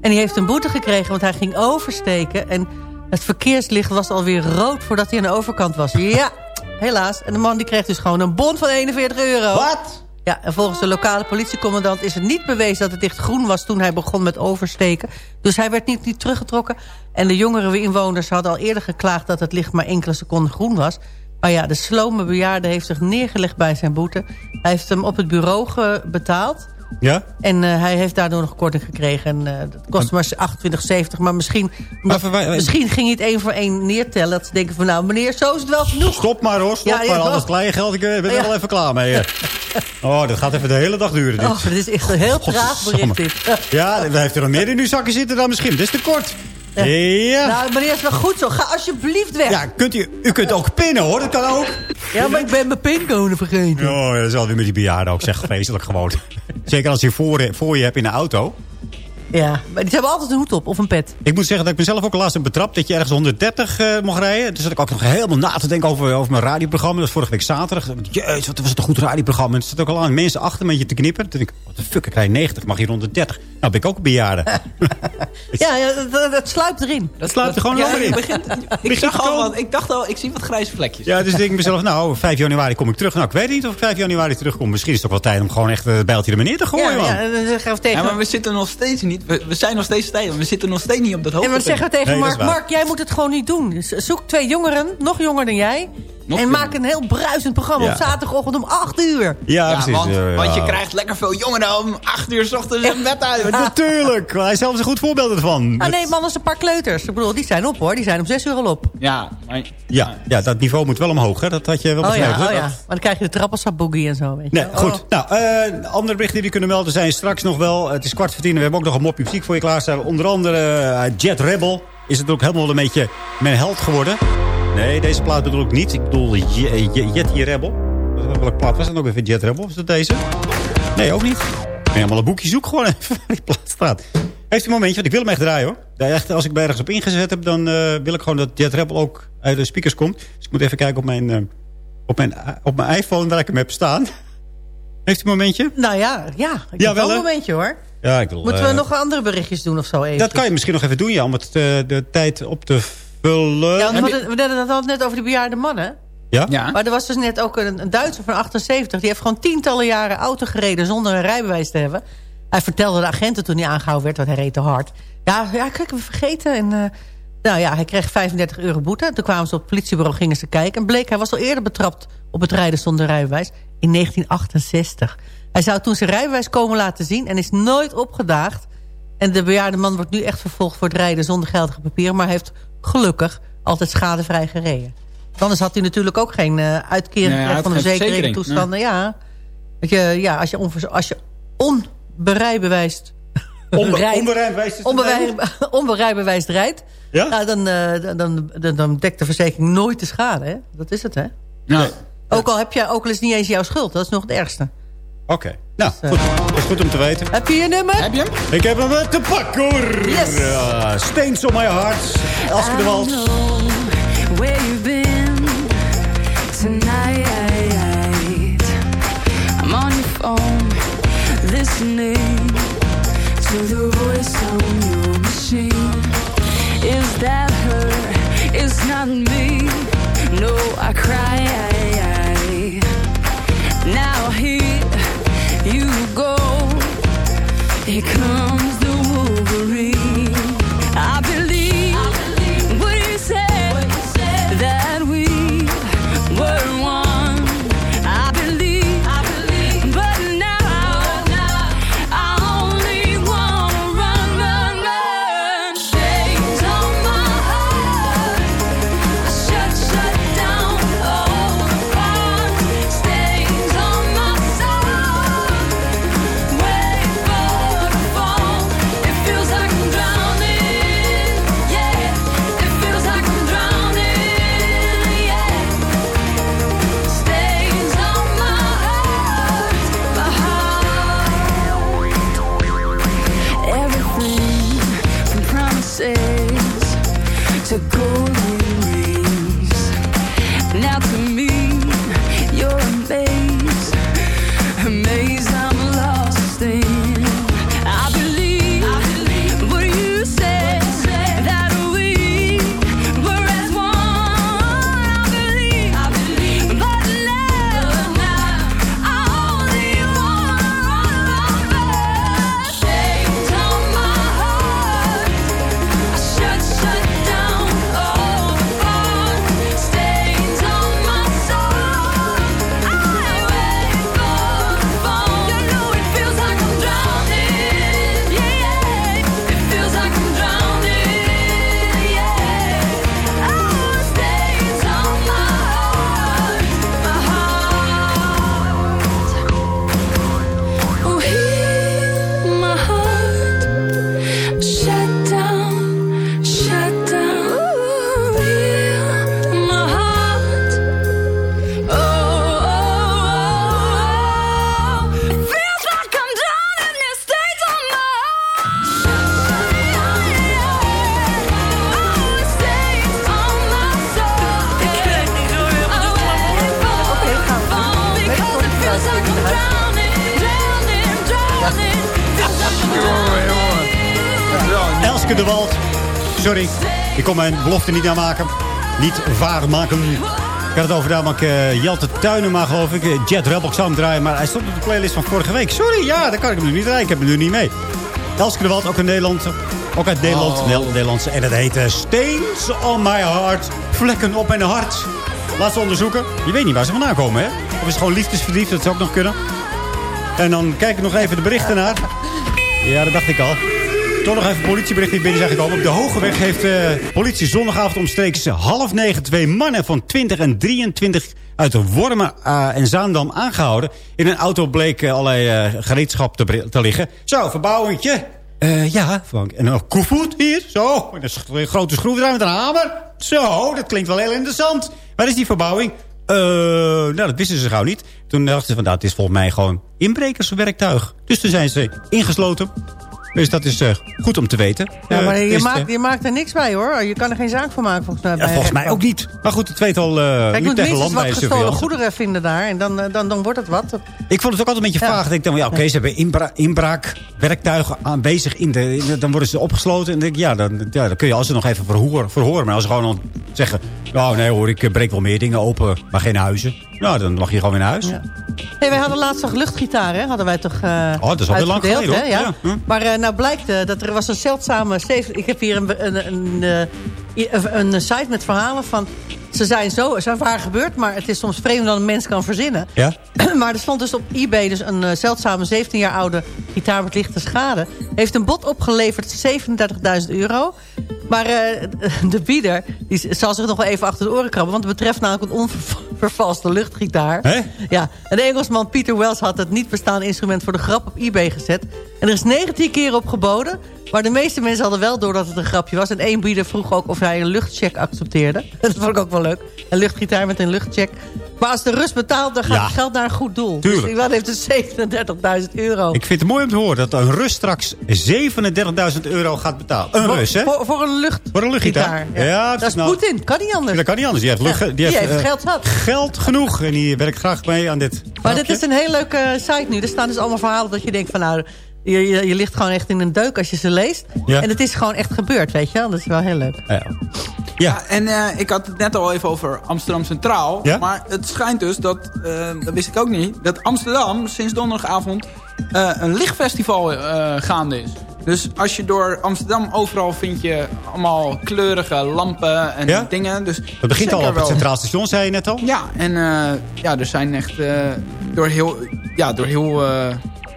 En die heeft een boete gekregen, want hij ging oversteken. En het verkeerslicht was alweer rood voordat hij aan de overkant was. Ja, helaas. En de man die kreeg dus gewoon een bon van 41 euro. Wat? Ja, en volgens de lokale politiecommandant is het niet bewezen dat het licht groen was toen hij begon met oversteken. Dus hij werd niet, niet teruggetrokken. En de jongere inwoners hadden al eerder geklaagd dat het licht maar enkele seconden groen was. Maar ja, de slome bejaarde heeft zich neergelegd bij zijn boete. Hij heeft hem op het bureau betaald. Ja? En eh, hij heeft daardoor nog korting gekregen. En eh, dat kost maar 28,70. Maar misschien, omdat- Maar wij- misschien ging hij het één voor één neertellen. Dat ze denken van nou meneer, zo is het wel genoeg. Stop maar hoor, stop Ja, maar. Dat kleine geld, ik eh, ben er Ja. wel even klaar mee. Oh, dat gaat even de hele dag duren dit. Oh, dit is echt een heel traag bericht dit. Ja, dan heeft er nog meer in uw zakken zitten dan misschien. Dit is te kort. Ja. Nou, meneer, is wel goed zo. Ga alsjeblieft weg. Ja, kunt u, u kunt ook pinnen hoor, dat kan ook. Ja, maar ik ben mijn pincode vergeten. Oh, dat is alweer met die bejaarden ook, zeg, vreselijk gewoon. Zeker als je voor, voor je hebt in de auto. Ja, maar die hebben altijd een hoed op of een pet. Ik moet zeggen dat ik mezelf ook laatst heb betrapt... dat je ergens 130 eh, mocht rijden. Dus zat ik ook nog helemaal na te denken over, over mijn radioprogramma. Dat was vorige week zaterdag. Jezus, wat was het een goed radioprogramma. En er zat ook al aan mensen achter met je te knippen. Toen denk ik, wat de fuck, ik rij 90, mag hier 130. Nou ben ik ook een bejaarde. Ja, ja dat, dat, dat sluipt erin. Dat sluipt er gewoon Ja, over in. ik, begint, ik, Begint zag al wat, ik dacht al, ik zie wat grijze vlekjes. Ja, dus denk ik mezelf, nou, 5 januari kom ik terug. Nou, ik weet niet of ik 5 januari terugkom. Misschien is het ook wel tijd om gewoon echt het bijltje er meneer te gooien, Ja, man. ja, dan we tegen... Ja, maar we zitten nog steeds niet. We, we zijn nog steeds tijd. We zitten nog steeds niet op dat En hoogtepunt. we zeggen we tegen Nee, Mark. Mark, jij moet het gewoon niet doen. Dus zoek twee jongeren, nog jonger dan jij. Nog en maak een heel bruisend programma Ja. op zaterdagochtend om 8 uur. Ja, Ja, precies. want, Ja, want je krijgt lekker veel jongeren om 8 uur s ochtends in bed uit. Natuurlijk, hij is zelfs een goed voorbeeld ervan. Ah, nee, man, dat is een paar kleuters. Ik bedoel, die zijn op hoor. Die zijn om 6 uur al op. Ja, maar, Ja, ja, dat niveau moet wel omhoog, hè? Dat had je wel Oh begrepen. ja, oh ja. Maar dan krijg je de trappelsap boogie en zo. Weet je Nee, goed. Oh. Nou, eh, andere berichten die we kunnen melden zijn straks nog wel. Het is kwart voor tien. We hebben ook nog een mopje muziek voor je klaarstaan. Onder andere eh, Jet Rebel is het ook helemaal een beetje mijn held geworden. Nee, deze plaat bedoel ik niet. Ik bedoel Je- Je- Yeti Rebel. Welke plaat was dat ook even? Jet Rebel? Was dat deze? Nee, ook niet. Ik ben helemaal een boekje zoek gewoon even waar die plaat staat. Heeft u een momentje, want ik wil hem echt draaien hoor. Echt, als ik ergens op ingezet heb, dan eh, wil ik gewoon dat Jet Rebel ook uit de speakers komt. Dus ik moet even kijken op mijn, eh, op mijn, op mijn iPhone waar ik hem heb staan. Heeft u een momentje? Nou ja, ja. Ik Ja, heb wel, een momentje hoor. Ja, ik bedoel... Moeten we eh, nog andere berichtjes doen of zo even? Dat kan je misschien nog even doen, ja, om het, eh, de tijd op te vullen. Ja, we hadden we hadden het al net over die bejaarde mannen. ja? ja. Maar er was dus net ook een, een Duitser van 78. Die heeft gewoon tientallen jaren auto gereden zonder een rijbewijs te hebben. Hij vertelde de agenten toen hij aangehouden werd, want hij reed te hard. Ja, ja kijk, we vergeten. En, eh, Nou ja, hij kreeg 35 euro boete. Toen kwamen ze op het politiebureau, gingen ze kijken. En bleek, hij was al eerder betrapt op het rijden zonder rijbewijs. In 1968. Hij zou toen zijn rijbewijs komen laten zien en is nooit opgedaagd. En de bejaarde man wordt nu echt vervolgd voor het rijden zonder geldige papieren. Maar heeft gelukkig altijd schadevrij gereden. Anders had hij natuurlijk ook geen eh, uitkering Nee, van de verzekering verzekering, toestanden. Ja. Dat je, ja, als je, onver, als je onberijbewijsd... Onbe- rijdt- is onberij-. Ja? nou, dan, eh, dan, dan, dan, dekt de verzekering nooit de schade. Hè? Dat is het, hè? Ja. Ook al heb je ook al eens niet eens jouw schuld. Dat is nog het ergste. Oké. Nou, goed. Dat is goed om te weten. Heb je je nummer? Heb je hem? Ik heb hem eh, te pakken, hoor. Yes. Ja, Steens on my heart. Elske de Wald. where you've been tonight. I'm on your phone, listening to the voice on your machine. Is that her? It's not me. No, I cry. De Wald. Sorry, ik kon mijn belofte niet namaken. Niet waarmaken. Ik had het over namelijk uh, Jelte Tuinema, geloof ik. Eh, Jet Rebel, ik zou hem draaien, maar hij stond op de playlist van vorige week. Sorry, ja, dan kan ik hem nu niet draaien. Ik heb hem nu niet mee. Elske de Wald, ook een Nederlandse. Ook uit Nederland, Oh. Nederlandse. En het heet eh, Stains on my heart. Vlekken op mijn hart. Laat ze onderzoeken. Je weet niet waar ze vandaan komen, hè? Of is het gewoon liefdesverliefd, dat zou ook nog kunnen. En dan kijk ik nog even de berichten naar. Ja, dat dacht ik al. Toch nog even politiebericht die binnen zijn gekomen. Op de Hogeweg heeft eh, politie zondagavond omstreeks half negen... twee mannen van 20 en 23 uit Wormen eh, en Zaandam aangehouden. In een auto bleek eh, allerlei eh, gereedschap te, te liggen. Zo, verbouwingje. Eh, ja, Frank. En een koevoet hier. Zo, en een grote schroevendraaier met een hamer. Zo, dat klinkt wel heel interessant. Waar is die verbouwing? Eh, nou, dat wisten ze gauw niet. Toen dachten ze van, nou, het is volgens mij gewoon inbrekerswerktuig. Dus toen zijn ze ingesloten. Dus dat is eh, goed om te weten. Ja, Eh, maar je, maakt, eh, je maakt er niks bij, hoor. Je kan er geen zaak van maken, volgens mij. ja, volgens mij ook niet. Maar goed, het tweetal uh, Kijk, je liep tegen wat landwijze gestolen goederen vinden daar. En dan, eh, dan, dan wordt het wat. Ik vond het ook altijd een beetje vaag. Ik denk, ja, oké, ze hebben inbra inbraakwerktuigen aanwezig. In de, dan worden ze opgesloten. En denk ik, ja, dan, ja, dan kun je als ze nog even verhoor, verhoren. Maar als ze gewoon dan zeggen... Nou, nee hoor, ik eh, breek wel meer dingen open, maar geen huizen. Nou, dan mag je gewoon weer naar huis. Hey, wij hadden laatst nog luchtgitaar, hè? Hadden wij toch uh, Oh, dat is al heel lang geleden, hoor. Ja. Hm. Maar uh, nou blijkt uh, dat er was een zeldzame... Ik heb hier een, een, een, een, een site met verhalen van... Ze zijn zo, ze waar gebeurd, maar het is soms vreemder dan een mens kan verzinnen. Ja? maar er stond dus op eBay dus een eh, zeldzame 17 jaar oude gitaar met lichte schade. Heeft een bod opgeleverd 37.000 euro. Maar eh, de bieder die zal zich nog wel even achter de oren krabben. Want het betreft namelijk een onvervalste luchtgitaar. Hè? Ja, en de Engelsman Peter Wells had het niet bestaande instrument voor de grap op eBay gezet. En er is 19 keer op geboden. Maar de meeste mensen hadden wel door dat het een grapje was. En één bieder vroeg ook of hij een luchtcheck accepteerde. Dat vond ik ook wel leuk. Een luchtgitaar met een luchtcheck. Maar als de rust betaalt, dan gaat Ja. het geld naar een goed doel. Tuurlijk. Dus Iwan heeft dus 37.000 euro. Ik vind het mooi om te horen dat een Rus straks 37.000 euro gaat betalen. Een voor, Rus, hè? Voor, voor een lucht. Voor een luchtgitaar. Ja. dat is nou- Poetin. Kan niet anders. Dat kan niet anders. Die heeft, lucht, Ja, die die heeft, heeft eh, geld. Geld genoeg. En die werkt graag mee aan dit. Maar dit is een heel leuke site nu. Er staan dus allemaal verhalen dat je denkt van nou... Je, je, je ligt gewoon echt in een deuk als je ze leest. Ja. En het is gewoon echt gebeurd, weet je wel. Dat is wel heel leuk. Ja. Ja, en eh, ik had het net al even over Amsterdam Centraal. Ja? Maar het schijnt dus dat, eh, dat wist ik ook niet... dat Amsterdam sinds donderdagavond eh, een lichtfestival eh, gaande is. Dus als je door Amsterdam overal vind je allemaal kleurige lampen en Ja? dingen. Dus Het begint al op het. Centraal Station, zei je net al. Ja, en eh, ja, er zijn echt eh, door heel... Ja, door heel eh,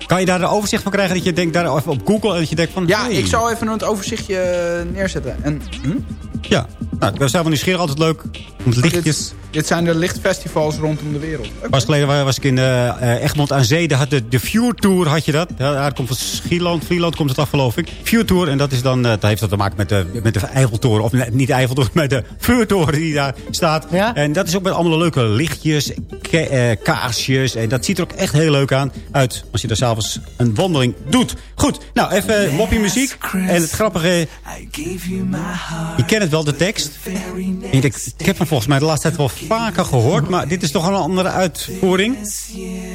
Kan je daar een overzicht van krijgen dat je denkt daar even op Google en dat je denkt van... ja, hey. ik zou even het overzichtje neerzetten. En, hm? Ja, nou, ik ben zelf van nieuwsgierig altijd leuk. Om het lichtjes... dit, zijn de lichtfestivals rondom de wereld. Pas geleden wa- was ik in eh, eh, Egmond aan Zee. Daar had de, de View Tour, had je dat? Daar komt van Schieland, Vlieland komt het af, geloof ik. View Tour, en dat, is dan, eh, dat heeft dat te maken met de, met de Eiffeltoren. Of nee, niet de Eiffeltoren, met de vuurtoren die daar staat. Ja? En dat is ook met allemaal leuke lichtjes, ke- kaarsjes. En dat ziet er ook echt heel leuk aan uit als je daar s'avonds een wandeling doet. Goed, nou even moppie muziek. En het grappige, je kent het wel, de tekst. En je denkt, ik heb hem volgens mij de laatste tijd wel vaker gehoord. Maar dit is toch een andere uitvoering.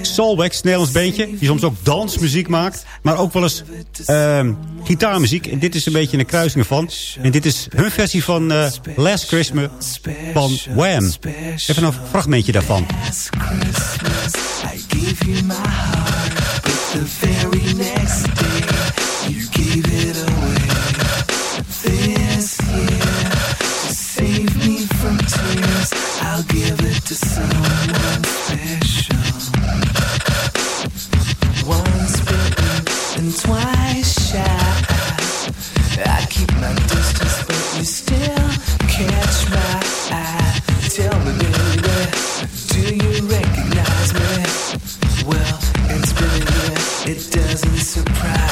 Soulwax, Nederlands beentje. Die soms ook dansmuziek maakt. Maar ook wel eens ehm, gitaarmuziek. En dit is een beetje een kruising ervan. En dit is hun versie van eh, Last Christmas van Wham. Even een fragmentje daarvan. The very next day you gave it away. Give it to someone special. Once bitten and twice shy. I keep my distance, but you still catch my eye. Tell me, baby, do you recognize me? Well, it's been a year, it doesn't surprise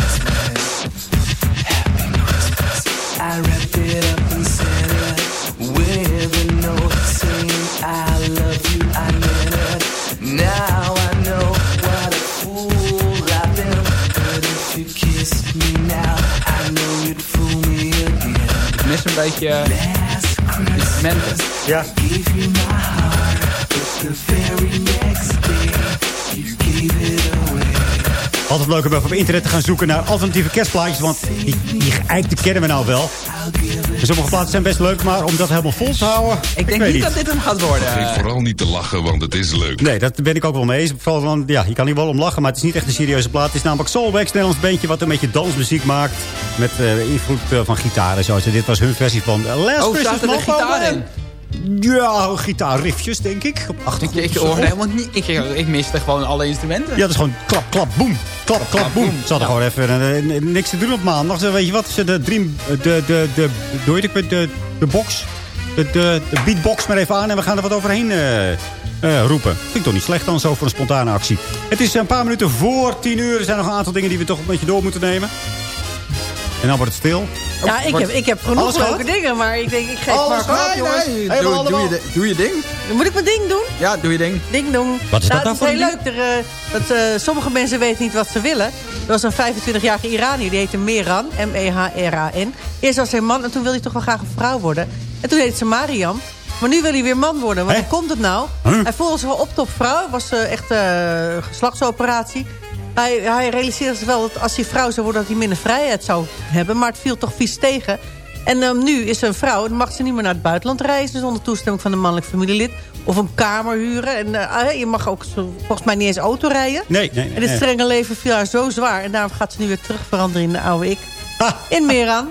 gave it away. Altijd leuk om even op internet te gaan zoeken naar alternatieve kerstplaatjes. Want die, die geëikte kennen we nou wel. En sommige plaatsen zijn best leuk, maar om dat helemaal vol te houden... Ik denk niet dat dit hem gaat worden. Geef vooral niet te lachen, want het is leuk. Nee, dat ben ik ook wel mee eens. Vooral van, ja, je kan hier wel om lachen, maar het is niet echt een serieuze plaat. Het is namelijk Soulwax, Nederlands bandje wat een beetje dansmuziek maakt. Met eh, invloed eh, van gitaar en zo. Dus dit was hun versie van eh, Last Oh, Christmas. staat er een Van gitaar in? Ja, gitaarriffjes, denk ik. Op Ik, achtergrond. ik helemaal niet. Ik, ik miste gewoon alle instrumenten. Ja, dat is gewoon klap, klap, boem. Klap, klap, boem. Ze hadden gewoon even eh, niks te doen op maandag. Weet je wat? Ze de dream, de, de, de, de, hoe heet het, de, de box, de, de, de beatbox maar even aan en we gaan er wat overheen eh, eh, roepen. Vind ik toch niet slecht dan zo voor een spontane actie. Het is een paar minuten voor tien uur. Er zijn nog een aantal dingen die we toch een beetje door moeten nemen. En dan wordt het stil. Ja, ik heb, ik heb genoeg leuke dingen, maar ik denk, ik geef Alles maar gehad, jongens. Nee, doe, je, doe je ding. Moet ik mijn ding doen? Ja, doe je ding. Ding dong. Wat is dat nou, het is heel een leuk. Er, eh, dat, eh, sommige mensen weten niet wat ze willen. Er was een 25-jarige Iranier, die heette Meran. M-E-H-R-A-N. Eerst was hij man en toen wilde hij toch wel graag een vrouw worden. En toen heette ze Mariam. Maar nu wil hij weer man worden. Want hoe komt het nou? Huh? Hij voelde zich wel op top vrouw. Het was echt eh geslachtsoperatie. Hij, hij realiseerde zich wel dat als hij vrouw zou worden... dat hij minder vrijheid zou hebben. Maar het viel toch vies tegen. En ehm, nu is ze een vrouw en mag ze niet meer naar het buitenland reizen... zonder toestemming van een mannelijk familielid. Of een kamer huren. En eh, je mag ook volgens mij niet eens auto rijden. Nee, nee, nee. En het strenge leven viel haar zo zwaar. En daarom gaat ze nu weer terug veranderen in de oude ik. In Meran.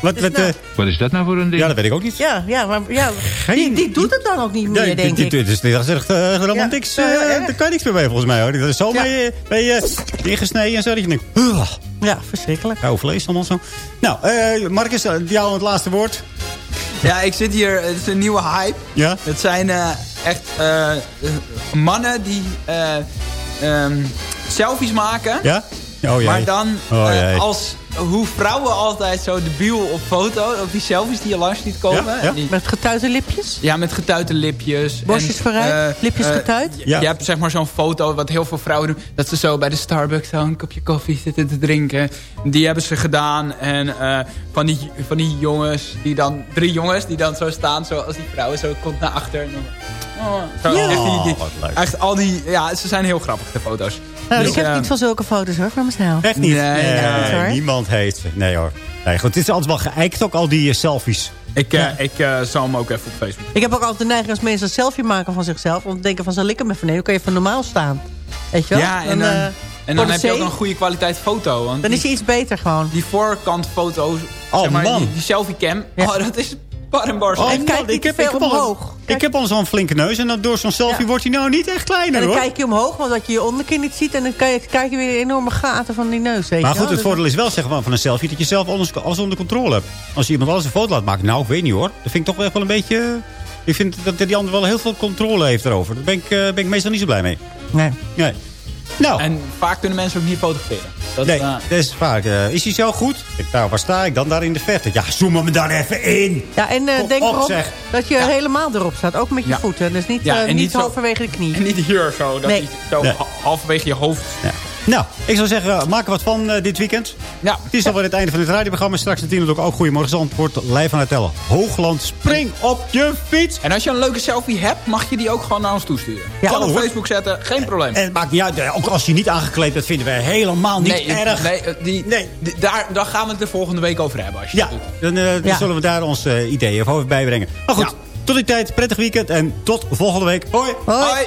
Wat, wat, eh, Wat is dat nou voor een ding? ja, dat weet ik ook niet. Ja, ja, maar ja, die, die doet het dan ook niet meer, denk ik. dit is echt uh. Ja, eh, ja. Daar kan niks meer mee volgens mij hoor. Dat is zo Ja. mee, mee eh, ingesneden en zo. Dat je denkt. Ja, verschrikkelijk. Rauw vlees allemaal zo. Nou, eh Marcus, eh, jou het laatste woord. Ja, ik zit hier. Het is een nieuwe hype. Ja? Het zijn eh, echt eh, eh, mannen die eh, ehm, selfies maken. Ja? Oh jee. Maar dan Oh, eh, jee. als hoe vrouwen altijd zo debiel op foto, op die selfies die je langs ziet komen. Ja, ja. En die- Met getuite lipjes? ja, met getuite lipjes. Borstjes En, vooruit, eh, lipjes eh, getuit? Je, Ja. je hebt zeg maar zo'n foto, wat heel veel vrouwen doen... dat ze zo bij de Starbucks zo een kopje koffie zitten te drinken. Die hebben ze gedaan. En eh, van, die, van die jongens, die dan, drie jongens die dan zo staan... Zo als die vrouwen zo komt naar achter. En dan, oh, zo, Ja. echt, die, die- Oh, echt al die... Ja, ze zijn heel grappig, de foto's. Nou, Dus, ik heb eh, niet van zulke foto's hoor, van mezelf. Echt niet? Nee, nee, hoor. niemand heeft. Nee hoor. Nee, goed, het is altijd wel geëikt ook, al die eh, selfies. Ik, eh, ik eh, zal hem ook even op Facebook. Ik heb ook altijd de neiging als mensen een selfie maken van zichzelf... om te denken van, zal ik hem even nemen? Dan kan je even normaal staan. Weet je wel? Ja, en dan, eh, en dan heb je ook een goede kwaliteit foto. Want Dan die, is hij iets beter gewoon. die voorkantfoto's, Oh, zeg maar, man. Die, die selfie cam, Ja. oh, dat is bar en bar. Oh, kijk ik, heb, ik, veel al, omhoog. ik heb al zo'n flinke neus en dan door zo'n selfie Ja. wordt hij nou niet echt kleiner En dan hoor. kijk je omhoog, want dat je je onderkin niet ziet... en dan kijk, kijk je weer de enorme gaten van die neus, weet Maar goed, het Dus- voordeel is wel zeggen van, van een selfie dat je zelf alles, alles onder controle hebt. Als je iemand alles een foto laat maken, nou, ik weet niet hoor. Dat vind ik toch echt wel een beetje... Ik vind dat die ander wel heel veel controle heeft erover. Daar ben ik, eh, ben ik meestal niet zo blij mee. Nee. Nee. Nou, En vaak kunnen mensen ook niet fotograferen. Dat, nee, eh, dat is vaak. eh, is hij zo goed? Ik, nou, waar sta ik dan? Daar in de verte. Ja, zoom me daar even in. Ja, en eh, denk op, erop zeg. dat je Ja. helemaal erop staat. Ook met je Ja. voeten. Dus niet, Ja, en niet, niet zo- halverwege de knie. en niet hier zo, dat Nee. zo Nee. halverwege je hoofd. Nou, ik zou zeggen, maak er wat van eh, dit weekend. Ja. Het is alweer het einde van het radioprogramma. Straks uur ook Goedemorgen Zandvoort. Live vanuit Tellen. Hoogland, spring op je fiets. En als je een leuke selfie hebt, mag je die ook gewoon naar ons toesturen. Ja, Gewoon op hoor. Facebook zetten, geen probleem. En het maakt niet uit, eh, ook als je niet aangekleed bent, vinden wij helemaal niet nee, erg. Nee, eh, die, Nee. die- daar, daar gaan we het de volgende week over hebben. Als je Ja, dat doet. dan, eh, Ja. zullen we daar onze eh, ideeën over bijbrengen. Maar goed, Ja. tot die tijd, prettig weekend en tot volgende week. Hoi! Hoi. Hoi.